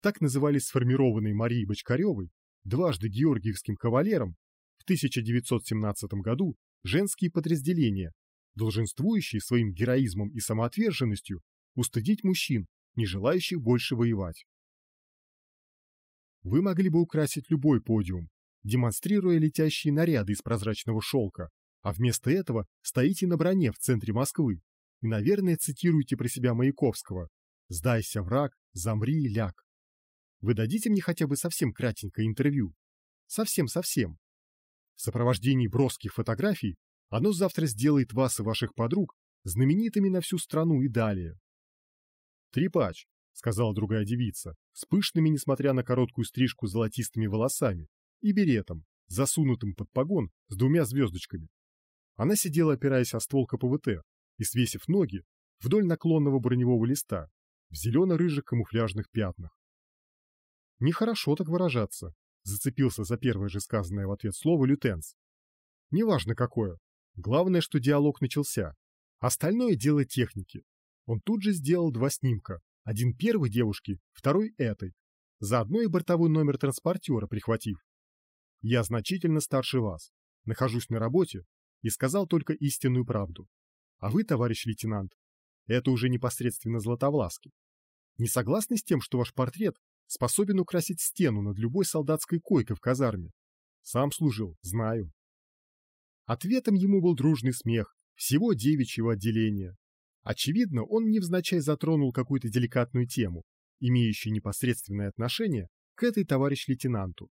Так назывались сформированные Марией Бочкаревой, дважды Георгиевским кавалером, в 1917 году женские подразделения, долженствующие своим героизмом и самоотверженностью устыдить мужчин, не желающих больше воевать. Вы могли бы украсить любой подиум, демонстрируя летящие наряды из прозрачного шелка, а вместо этого стоите на броне в центре Москвы и, наверное, цитируете про себя Маяковского «Сдайся, враг, замри, ляг». Вы дадите мне хотя бы совсем кратенькое интервью? Совсем-совсем. В сопровождении броских фотографий оно завтра сделает вас и ваших подруг знаменитыми на всю страну и далее. «Трепач», — сказала другая девица, с пышными, несмотря на короткую стрижку, золотистыми волосами и беретом, засунутым под погон с двумя звездочками. Она сидела, опираясь о ствол КПВТ и свесив ноги вдоль наклонного броневого листа в зелено-рыжих камуфляжных пятнах. Нехорошо так выражаться, зацепился за первое же сказанное в ответ слово лютенс. Неважно какое, главное, что диалог начался. Остальное дело техники. Он тут же сделал два снимка. Один первой девушки, второй этой. Заодно и бортовой номер транспортера прихватив. Я значительно старше вас, нахожусь на работе и сказал только истинную правду. А вы, товарищ лейтенант, это уже непосредственно Златовласки. Не согласны с тем, что ваш портрет способен украсить стену над любой солдатской койкой в казарме? Сам служил, знаю. Ответом ему был дружный смех всего девичьего отделения. Очевидно, он невзначай затронул какую-то деликатную тему, имеющую непосредственное отношение к этой товарищ лейтенанту.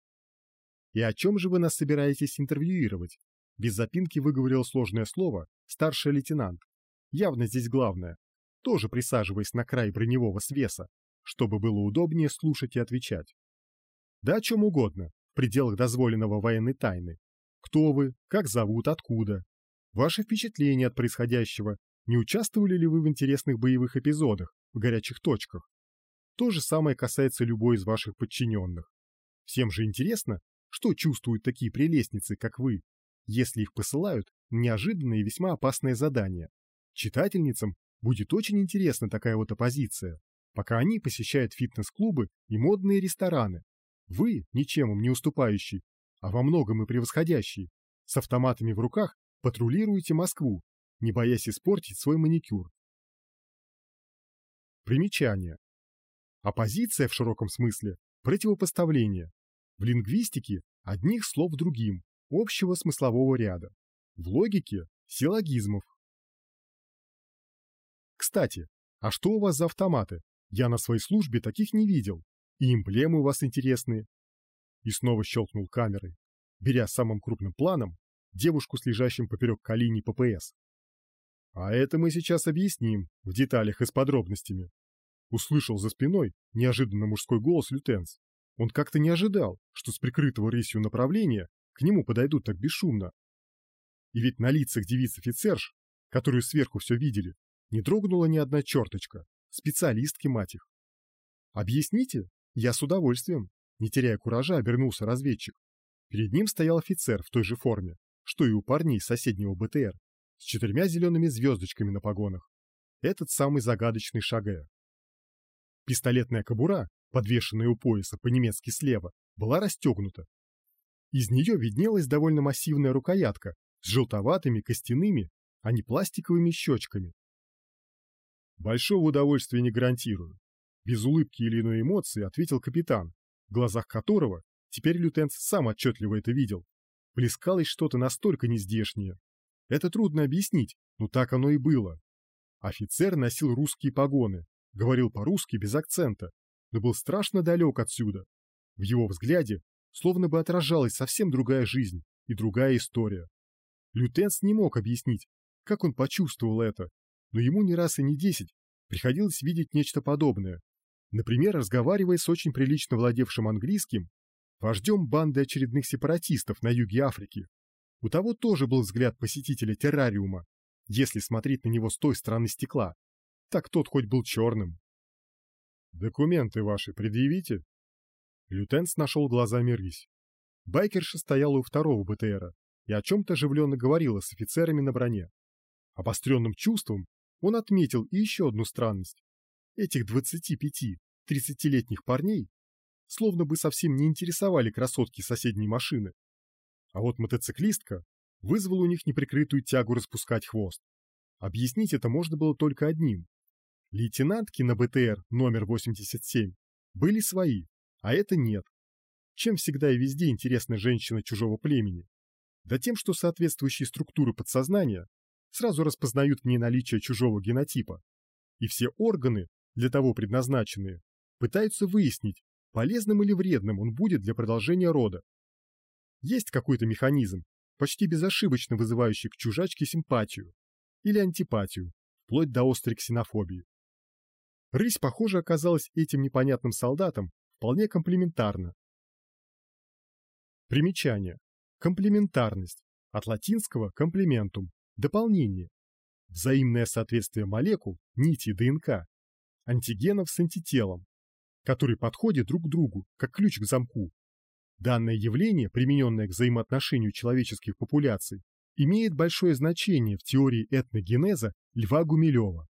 «И о чем же вы нас собираетесь интервьюировать?» Без запинки выговорил сложное слово старший лейтенант. Явно здесь главное. Тоже присаживаясь на край броневого свеса, чтобы было удобнее слушать и отвечать. Да о чем угодно, в пределах дозволенного военной тайны. Кто вы, как зовут, откуда. Ваши впечатления от происходящего, не участвовали ли вы в интересных боевых эпизодах, в горячих точках. То же самое касается любой из ваших подчиненных. Всем же интересно, что чувствуют такие прелестницы, как вы, если их посылают неожиданное и весьма опасное задание. Читательницам будет очень интересна такая вот оппозиция, пока они посещают фитнес-клубы и модные рестораны. Вы, ничем им не уступающий, а во многом и превосходящий, с автоматами в руках патрулируете Москву, не боясь испортить свой маникюр. Примечание. Оппозиция в широком смысле – противопоставление. В лингвистике – одних слов другим, общего смыслового ряда. В логике – силлогизмов. Кстати, а что у вас за автоматы? Я на своей службе таких не видел. И эмблемы у вас интересные. И снова щелкнул камерой, беря самым крупным планом девушку с лежащим поперек колени ППС. А это мы сейчас объясним, в деталях и с подробностями. Услышал за спиной неожиданно мужской голос лютенс. Он как-то не ожидал, что с прикрытого рысью направления к нему подойдут так бесшумно. И ведь на лицах девиц-офицерш, которые сверху все видели, не дрогнула ни одна черточка. Специалистки, мать их. Объясните? Я с удовольствием. Не теряя куража, обернулся разведчик. Перед ним стоял офицер в той же форме, что и у парней соседнего БТР, с четырьмя зелеными звездочками на погонах. Этот самый загадочный Шаге. Пистолетная кобура, подвешенная у пояса по-немецки слева, была расстегнута. Из нее виднелась довольно массивная рукоятка с желтоватыми костяными, а не пластиковыми щечками. Большого удовольствия не гарантирую. Без улыбки или иной эмоции ответил капитан, в глазах которого, теперь лютенс сам отчетливо это видел, плескалось что-то настолько нездешнее. Это трудно объяснить, но так оно и было. Офицер носил русские погоны, говорил по-русски без акцента, но был страшно далек отсюда. В его взгляде словно бы отражалась совсем другая жизнь и другая история. Лютенс не мог объяснить, как он почувствовал это, но ему не раз и не десять приходилось видеть нечто подобное. Например, разговаривая с очень прилично владевшим английским, вождем банды очередных сепаратистов на юге Африки. У того тоже был взгляд посетителя террариума, если смотреть на него с той стороны стекла. Так тот хоть был черным. «Документы ваши предъявите?» Лютенс нашел глазами рысь. Байкерша стояла у второго БТРа и о чем-то оживленно говорила с офицерами на броне. Обостренным чувством он отметил и еще одну странность. Этих 25-30-летних парней словно бы совсем не интересовали красотки соседней машины. А вот мотоциклистка вызвала у них неприкрытую тягу распускать хвост. Объяснить это можно было только одним. Лейтенантки на БТР номер 87 были свои, а это нет. Чем всегда и везде интересна женщина чужого племени? Да тем, что соответствующие структуры подсознания сразу распознают в ней наличие чужого генотипа. И все органы, для того предназначенные, пытаются выяснить, полезным или вредным он будет для продолжения рода. Есть какой-то механизм, почти безошибочно вызывающий к чужачке симпатию или антипатию, вплоть до острой ксенофобии. Рысь, похоже, оказалась этим непонятным солдатом вполне комплементарна. Примечание. Комплементарность. От латинского комплементум Дополнение. Взаимное соответствие молекул, нити ДНК, антигенов с антителом, которые подходят друг к другу, как ключ к замку. Данное явление, примененное к взаимоотношению человеческих популяций, имеет большое значение в теории этногенеза Льва Гумилева.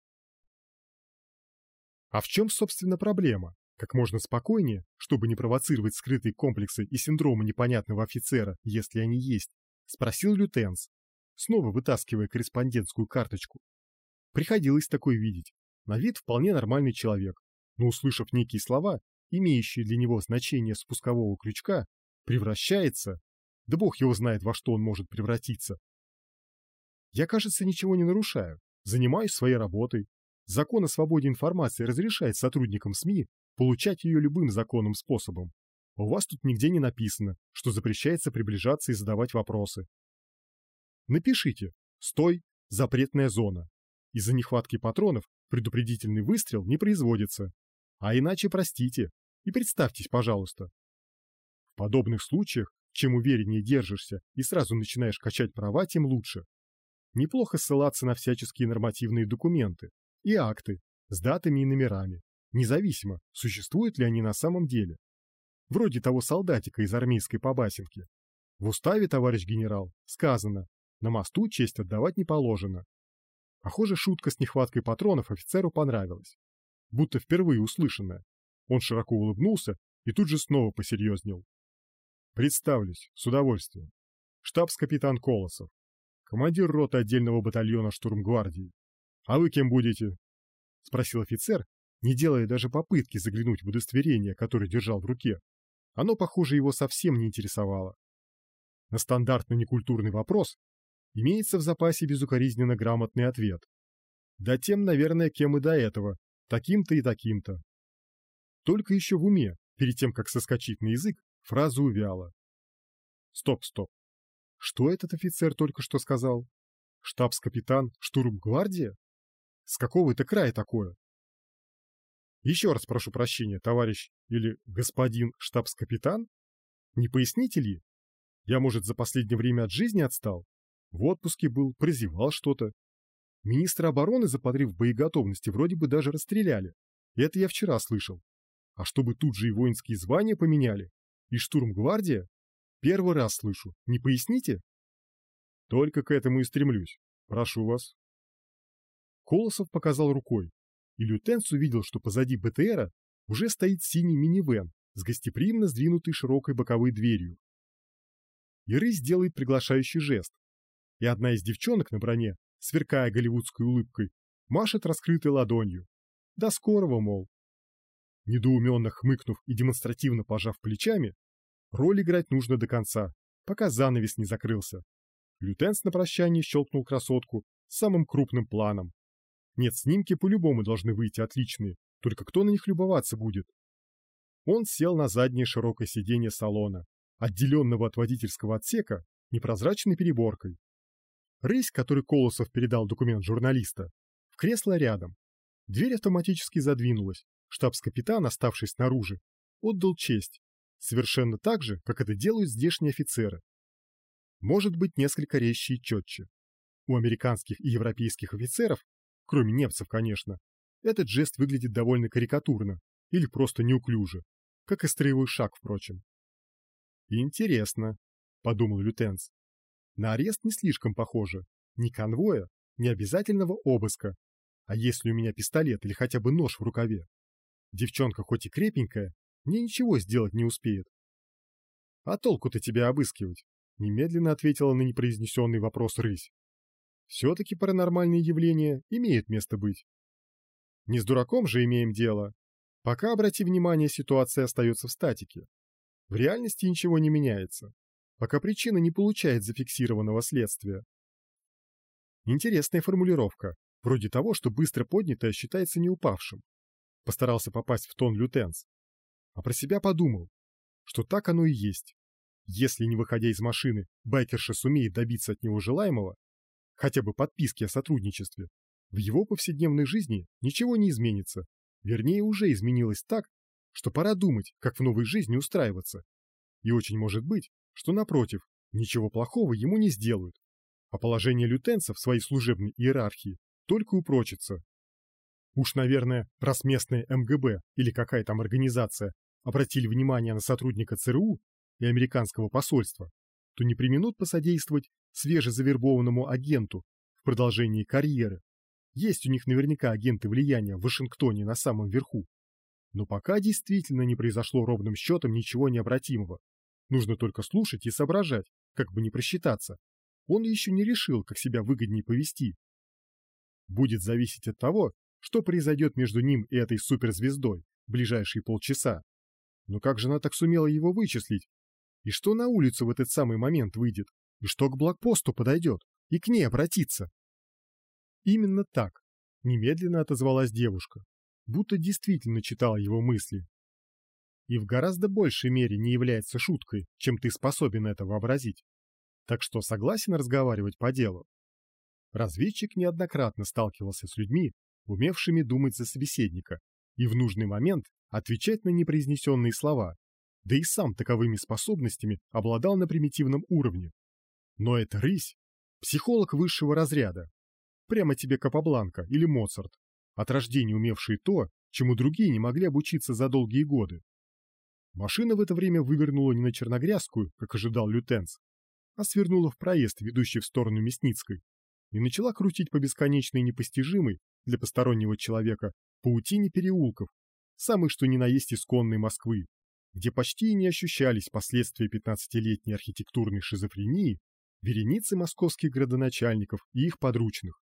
А в чем, собственно, проблема? Как можно спокойнее, чтобы не провоцировать скрытые комплексы и синдромы непонятного офицера, если они есть, спросил лютенс, снова вытаскивая корреспондентскую карточку. Приходилось такое видеть. На вид вполне нормальный человек, но услышав некие слова, имеющие для него значение спускового крючка, превращается, да бог его знает, во что он может превратиться. Я, кажется, ничего не нарушаю, занимаюсь своей работой. Закон о свободе информации разрешает сотрудникам СМИ получать ее любым законным способом. у вас тут нигде не написано, что запрещается приближаться и задавать вопросы. Напишите «Стой! Запретная зона». Из-за нехватки патронов предупредительный выстрел не производится. А иначе простите и представьтесь, пожалуйста. В подобных случаях, чем увереннее держишься и сразу начинаешь качать права, тем лучше. Неплохо ссылаться на всяческие нормативные документы и акты с датами и номерами независимо, существуют ли они на самом деле. Вроде того солдатика из армейской побасенки. В уставе, товарищ генерал, сказано, на мосту честь отдавать не положено. Похоже, шутка с нехваткой патронов офицеру понравилась. Будто впервые услышанная. Он широко улыбнулся и тут же снова посерьезнел. Представлюсь, с удовольствием. Штабс-капитан Колосов. Командир роты отдельного батальона штурмгвардии. А вы кем будете? Спросил офицер, не делая даже попытки заглянуть в удостоверение, которое держал в руке. Оно, похоже, его совсем не интересовало. На стандартный некультурный вопрос имеется в запасе безукоризненно грамотный ответ. Да тем, наверное, кем и до этого, таким-то и таким-то. Только еще в уме, перед тем, как соскочить на язык, фраза увяла. Стоп, стоп. Что этот офицер только что сказал? Штабс-капитан штурмгвардия? С какого это края такое? Еще раз прошу прощения, товарищ или господин штабс-капитан? Не поясните ли? Я, может, за последнее время от жизни отстал? В отпуске был, прозевал что-то. Министра обороны за подрыв боеготовности вроде бы даже расстреляли. Это я вчера слышал. А чтобы тут же и воинские звания поменяли? И штурмгвардия? Первый раз слышу. Не поясните? Только к этому и стремлюсь. Прошу вас. Колосов показал рукой, и лютенс увидел, что позади БТРа уже стоит синий минивэн с гостеприимно сдвинутой широкой боковой дверью. Ирысь делает приглашающий жест, и одна из девчонок на броне, сверкая голливудской улыбкой, машет раскрытой ладонью. До скорого, мол. Недоуменно хмыкнув и демонстративно пожав плечами, роль играть нужно до конца, пока занавес не закрылся. Лютенс на прощание щелкнул красотку самым крупным планом, нет, снимки по-любому должны выйти отличные, только кто на них любоваться будет? Он сел на заднее широкое сиденье салона, отделенного от водительского отсека непрозрачной переборкой. Рысь, который Колосов передал документ журналиста, в кресло рядом. Дверь автоматически задвинулась. Штабс-капитан, оставшись снаружи, отдал честь, совершенно так же, как это делают здешние офицеры. Может быть, несколько резче и четче. У американских и европейских офицеров кроме немцев, конечно, этот жест выглядит довольно карикатурно или просто неуклюже, как и строевой шаг, впрочем. «Интересно», — подумал лютенс. «На арест не слишком похоже. Ни конвоя, ни обязательного обыска. А если у меня пистолет или хотя бы нож в рукаве? Девчонка хоть и крепенькая, мне ничего сделать не успеет». «А толку-то тебя обыскивать?» — немедленно ответила на непроизнесенный вопрос рысь. Все-таки паранормальные явления имеют место быть. Не с дураком же имеем дело. Пока, обрати внимание, ситуация остается в статике. В реальности ничего не меняется, пока причина не получает зафиксированного следствия. Интересная формулировка, вроде того, что быстро поднятое считается не упавшим. Постарался попасть в тон лютенс. А про себя подумал, что так оно и есть. Если, не выходя из машины, байкерша сумеет добиться от него желаемого, хотя бы подписки о сотрудничестве, в его повседневной жизни ничего не изменится. Вернее, уже изменилось так, что пора думать, как в новой жизни устраиваться. И очень может быть, что напротив, ничего плохого ему не сделают, а положение лютенца в своей служебной иерархии только упрочится. Уж, наверное, раз местная МГБ или какая там организация обратили внимание на сотрудника ЦРУ и американского посольства, то не применут посодействовать свежезавербованному агенту в продолжении карьеры. Есть у них наверняка агенты влияния в Вашингтоне на самом верху. Но пока действительно не произошло ровным счетом ничего необратимого. Нужно только слушать и соображать, как бы не просчитаться. Он еще не решил, как себя выгоднее повести. Будет зависеть от того, что произойдет между ним и этой суперзвездой в ближайшие полчаса. Но как же она так сумела его вычислить? И что на улицу в этот самый момент выйдет? И что к блокпосту подойдет? И к ней обратиться? Именно так, немедленно отозвалась девушка, будто действительно читала его мысли. И в гораздо большей мере не является шуткой, чем ты способен это вообразить. Так что согласен разговаривать по делу. Разведчик неоднократно сталкивался с людьми, умевшими думать за собеседника, и в нужный момент отвечать на непроизнесенные слова, да и сам таковыми способностями обладал на примитивном уровне. Но это рысь, психолог высшего разряда, Прямо тебе Капабланка или Моцарт, от рождения умевшие то, чему другие не могли обучиться за долгие годы. Машина в это время вывернула не на Черногрязскую, как ожидал лютенц, а свернула в проезд, ведущий в сторону Мясницкой, и начала крутить по бесконечной непостижимой для постороннего человека паутине переулков, самых что ни на есть исконной Москвы, где почти и не ощущались последствия пятнадцатилетней архитектурной шизофрении вереницы московских градоначальников и их подручных.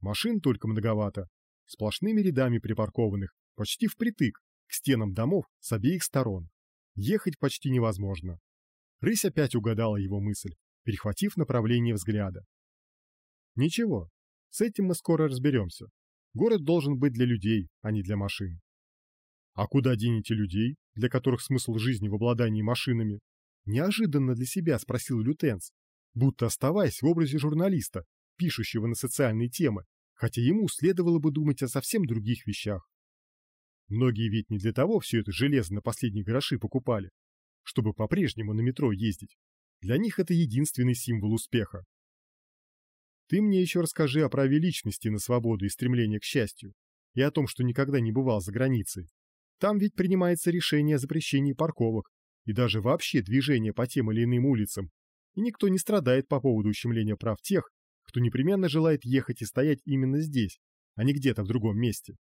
Машин только многовато, сплошными рядами припаркованных, почти впритык, к стенам домов с обеих сторон. Ехать почти невозможно. Рысь опять угадала его мысль, перехватив направление взгляда. Ничего, с этим мы скоро разберемся. Город должен быть для людей, а не для машин. А куда денете людей, для которых смысл жизни в обладании машинами? Неожиданно для себя спросил лютенц, будто оставаясь в образе журналиста, пишущего на социальные темы, хотя ему следовало бы думать о совсем других вещах. Многие ведь не для того все это железо на последние гроши покупали, чтобы по-прежнему на метро ездить. Для них это единственный символ успеха. Ты мне еще расскажи о праве личности на свободу и стремление к счастью, и о том, что никогда не бывал за границей. Там ведь принимается решение о запрещении парковок и даже вообще движения по тем или иным улицам, и никто не страдает по поводу ущемления прав тех, кто непременно желает ехать и стоять именно здесь, а не где-то в другом месте.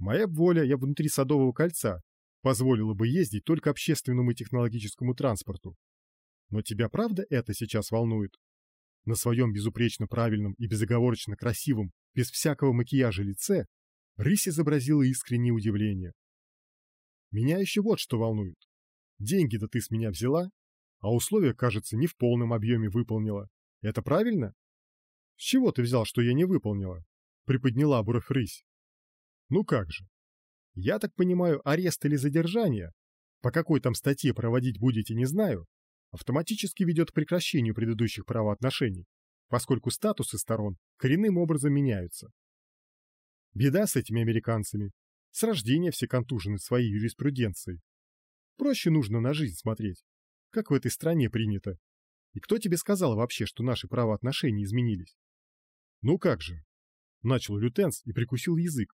Моя воля, я внутри Садового кольца, позволила бы ездить только общественному и технологическому транспорту. Но тебя правда это сейчас волнует? На своем безупречно правильном и безоговорочно красивом, без всякого макияжа лице, рысь изобразила искреннее удивление. Меня еще вот что волнует. Деньги-то ты с меня взяла, а условия, кажется, не в полном объеме выполнила. Это правильно? С чего ты взял, что я не выполнила? Приподняла бровь рысь. Ну как же? Я так понимаю, арест или задержание, по какой там статье проводить будете, не знаю, автоматически ведет к прекращению предыдущих правоотношений, поскольку статусы сторон коренным образом меняются. Беда с этими американцами. С рождения все контужены своей юриспруденцией. Проще нужно на жизнь смотреть, как в этой стране принято. И кто тебе сказал вообще, что наши правоотношения изменились? Ну как же? Начал лютенс и прикусил язык.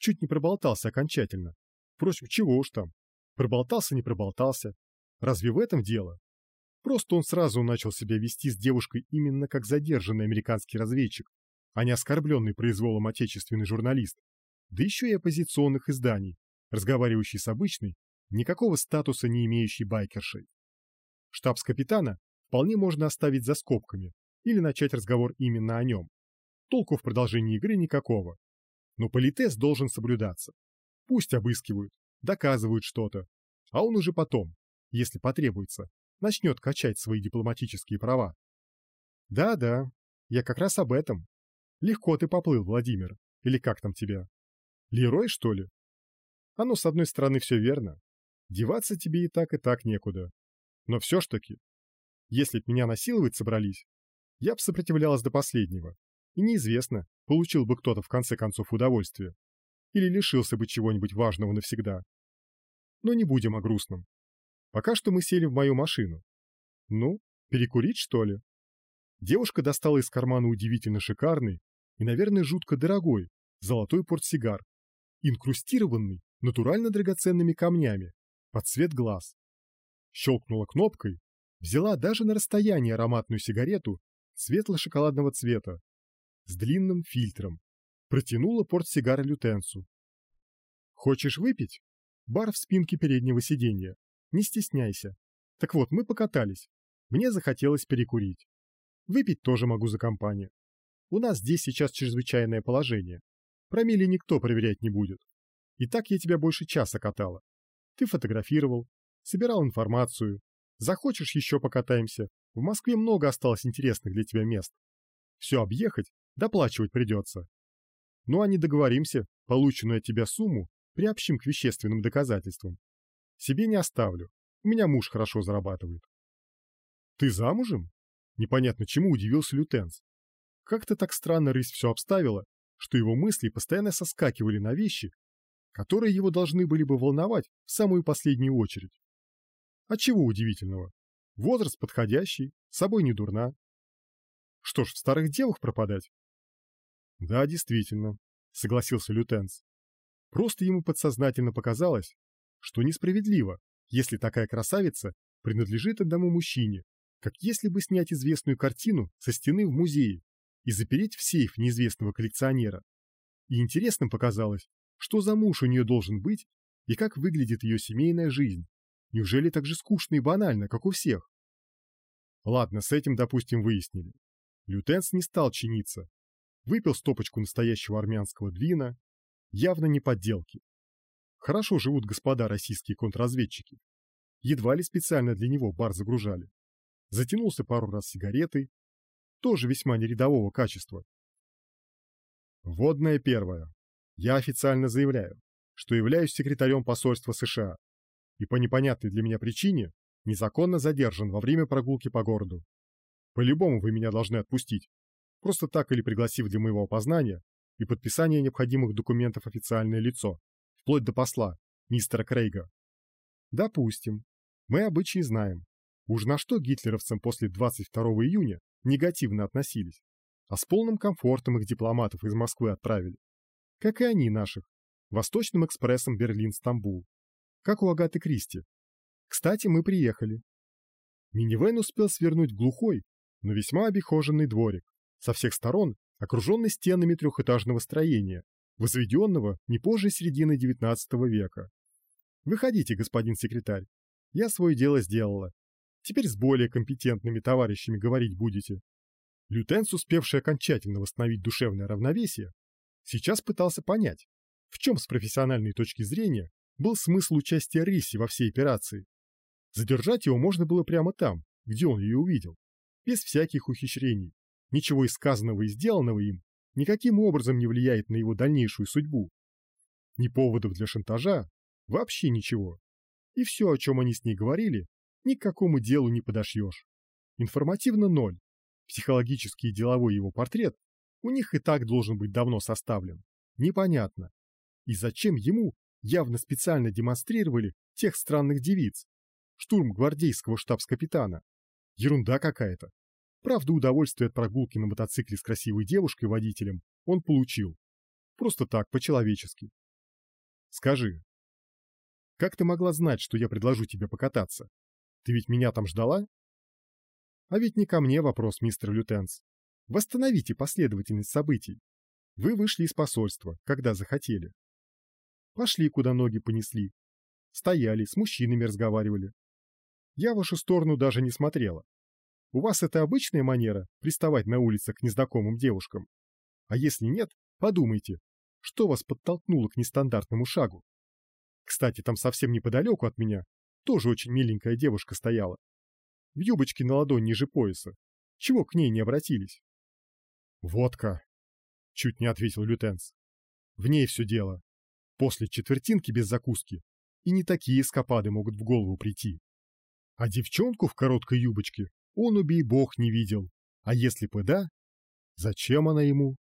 Чуть не проболтался окончательно. Впрочем, чего уж там. Проболтался, не проболтался. Разве в этом дело? Просто он сразу начал себя вести с девушкой именно как задержанный американский разведчик, а не оскорбленный произволом отечественный журналист. Да еще и оппозиционных изданий, разговаривающий с обычной, никакого статуса не имеющей байкершей. Штабс-капитана вполне можно оставить за скобками или начать разговор именно о нем. Толку в продолжении игры никакого. Но политез должен соблюдаться. Пусть обыскивают, доказывают что-то, а он уже потом, если потребуется, начнет качать свои дипломатические права. Да-да, я как раз об этом. Легко ты поплыл, Владимир. Или как там тебя? Лерой, что ли? Оно, с одной стороны, все верно. Деваться тебе и так, и так некуда. Но все ж таки, если б меня насиловать собрались, я б сопротивлялась до последнего. И неизвестно, получил бы кто-то в конце концов удовольствие. Или лишился бы чего-нибудь важного навсегда. Но не будем о грустном. Пока что мы сели в мою машину. Ну, перекурить, что ли? Девушка достала из кармана удивительно шикарный и, наверное, жутко дорогой золотой портсигар, инкрустированный натурально драгоценными камнями, под цвет глаз. Щелкнула кнопкой, взяла даже на расстоянии ароматную сигарету светло-шоколадного цвета, с длинным фильтром. Протянула портсигар лютенцу. Хочешь выпить? Бар в спинке переднего сиденья. Не стесняйся. Так вот, мы покатались. Мне захотелось перекурить. Выпить тоже могу за компанию. У нас здесь сейчас чрезвычайное положение. Промили никто проверять не будет. И так я тебя больше часа катала. Ты фотографировал, собирал информацию. Захочешь еще покатаемся. В Москве много осталось интересных для тебя мест. Все объехать, доплачивать придется. Ну а не договоримся, полученную от тебя сумму приобщим к вещественным доказательствам. Себе не оставлю. У меня муж хорошо зарабатывает. Ты замужем? Непонятно чему удивился лютенс. Как-то так странно рысь все обставила, что его мысли постоянно соскакивали на вещи, которые его должны были бы волновать в самую последнюю очередь. А чего удивительного? Возраст подходящий, собой не дурна. Что ж, в старых девах пропадать? Да, действительно, согласился лютенс. Просто ему подсознательно показалось, что несправедливо, если такая красавица принадлежит одному мужчине, как если бы снять известную картину со стены в музее и запереть в сейф неизвестного коллекционера. И интересным показалось, что за муж у нее должен быть и как выглядит ее семейная жизнь. Неужели так же скучно и банально, как у всех? Ладно, с этим, допустим, выяснили. Лютенс не стал чиниться. Выпил стопочку настоящего армянского двина, явно не подделки. Хорошо живут господа российские контрразведчики. Едва ли специально для него бар загружали. Затянулся пару раз сигаретой, тоже весьма нерядового качества. Вводное первое. Я официально заявляю, что являюсь секретарем посольства США и по непонятной для меня причине незаконно задержан во время прогулки по городу. По-любому вы меня должны отпустить, просто так или пригласив для моего опознания и подписания необходимых документов официальное лицо, вплоть до посла, мистера Крейга. Допустим. Мы обычаи знаем. Уж на что гитлеровцам после 22 июня негативно относились, а с полным комфортом их дипломатов из Москвы отправили. Как и они наших. Восточным экспрессом Берлин-Стамбул. Как у Агаты Кристи. Кстати, мы приехали. Минивэн успел свернуть глухой, но весьма обихоженный дворик, со всех сторон окруженный стенами трехэтажного строения, возведенного не позже середины XIX века. Выходите, господин секретарь. Я свое дело сделала. Теперь с более компетентными товарищами говорить будете. Лютенс, успевший окончательно восстановить душевное равновесие, сейчас пытался понять, в чем с профессиональной точки зрения был смысл участия Риси во всей операции. Задержать его можно было прямо там, где он ее увидел, без всяких ухищрений. Ничего из сказанного и сделанного им никаким образом не влияет на его дальнейшую судьбу. Ни поводов для шантажа, вообще ничего. И все, о чем они с ней говорили, ни к какому делу не подошьешь. Информативно ноль. Психологический и деловой его портрет у них и так должен быть давно составлен. Непонятно. И зачем ему явно специально демонстрировали тех странных девиц? Штурм гвардейского штабс-капитана. Ерунда какая-то. Правда, удовольствие от прогулки на мотоцикле с красивой девушкой-водителем он получил. Просто так, по-человечески. Скажи, как ты могла знать, что я предложу тебе покататься? Ты ведь меня там ждала? А ведь не ко мне вопрос, мистер Лютенс. Восстановите последовательность событий. Вы вышли из посольства, когда захотели. Пошли, куда ноги понесли. Стояли, с мужчинами разговаривали. Я в вашу сторону даже не смотрела. У вас это обычная манера приставать на улице к незнакомым девушкам? А если нет, подумайте, что вас подтолкнуло к нестандартному шагу? Кстати, там совсем неподалеку от меня тоже очень миленькая девушка стояла. В юбочке на ладонь ниже пояса. Чего к ней не обратились? Водка, чуть не ответил лютенс. В ней все дело. После четвертинки без закуски и не такие скопады могут в голову прийти. А девчонку в короткой юбочке он, убей бог, не видел. А если бы да, зачем она ему?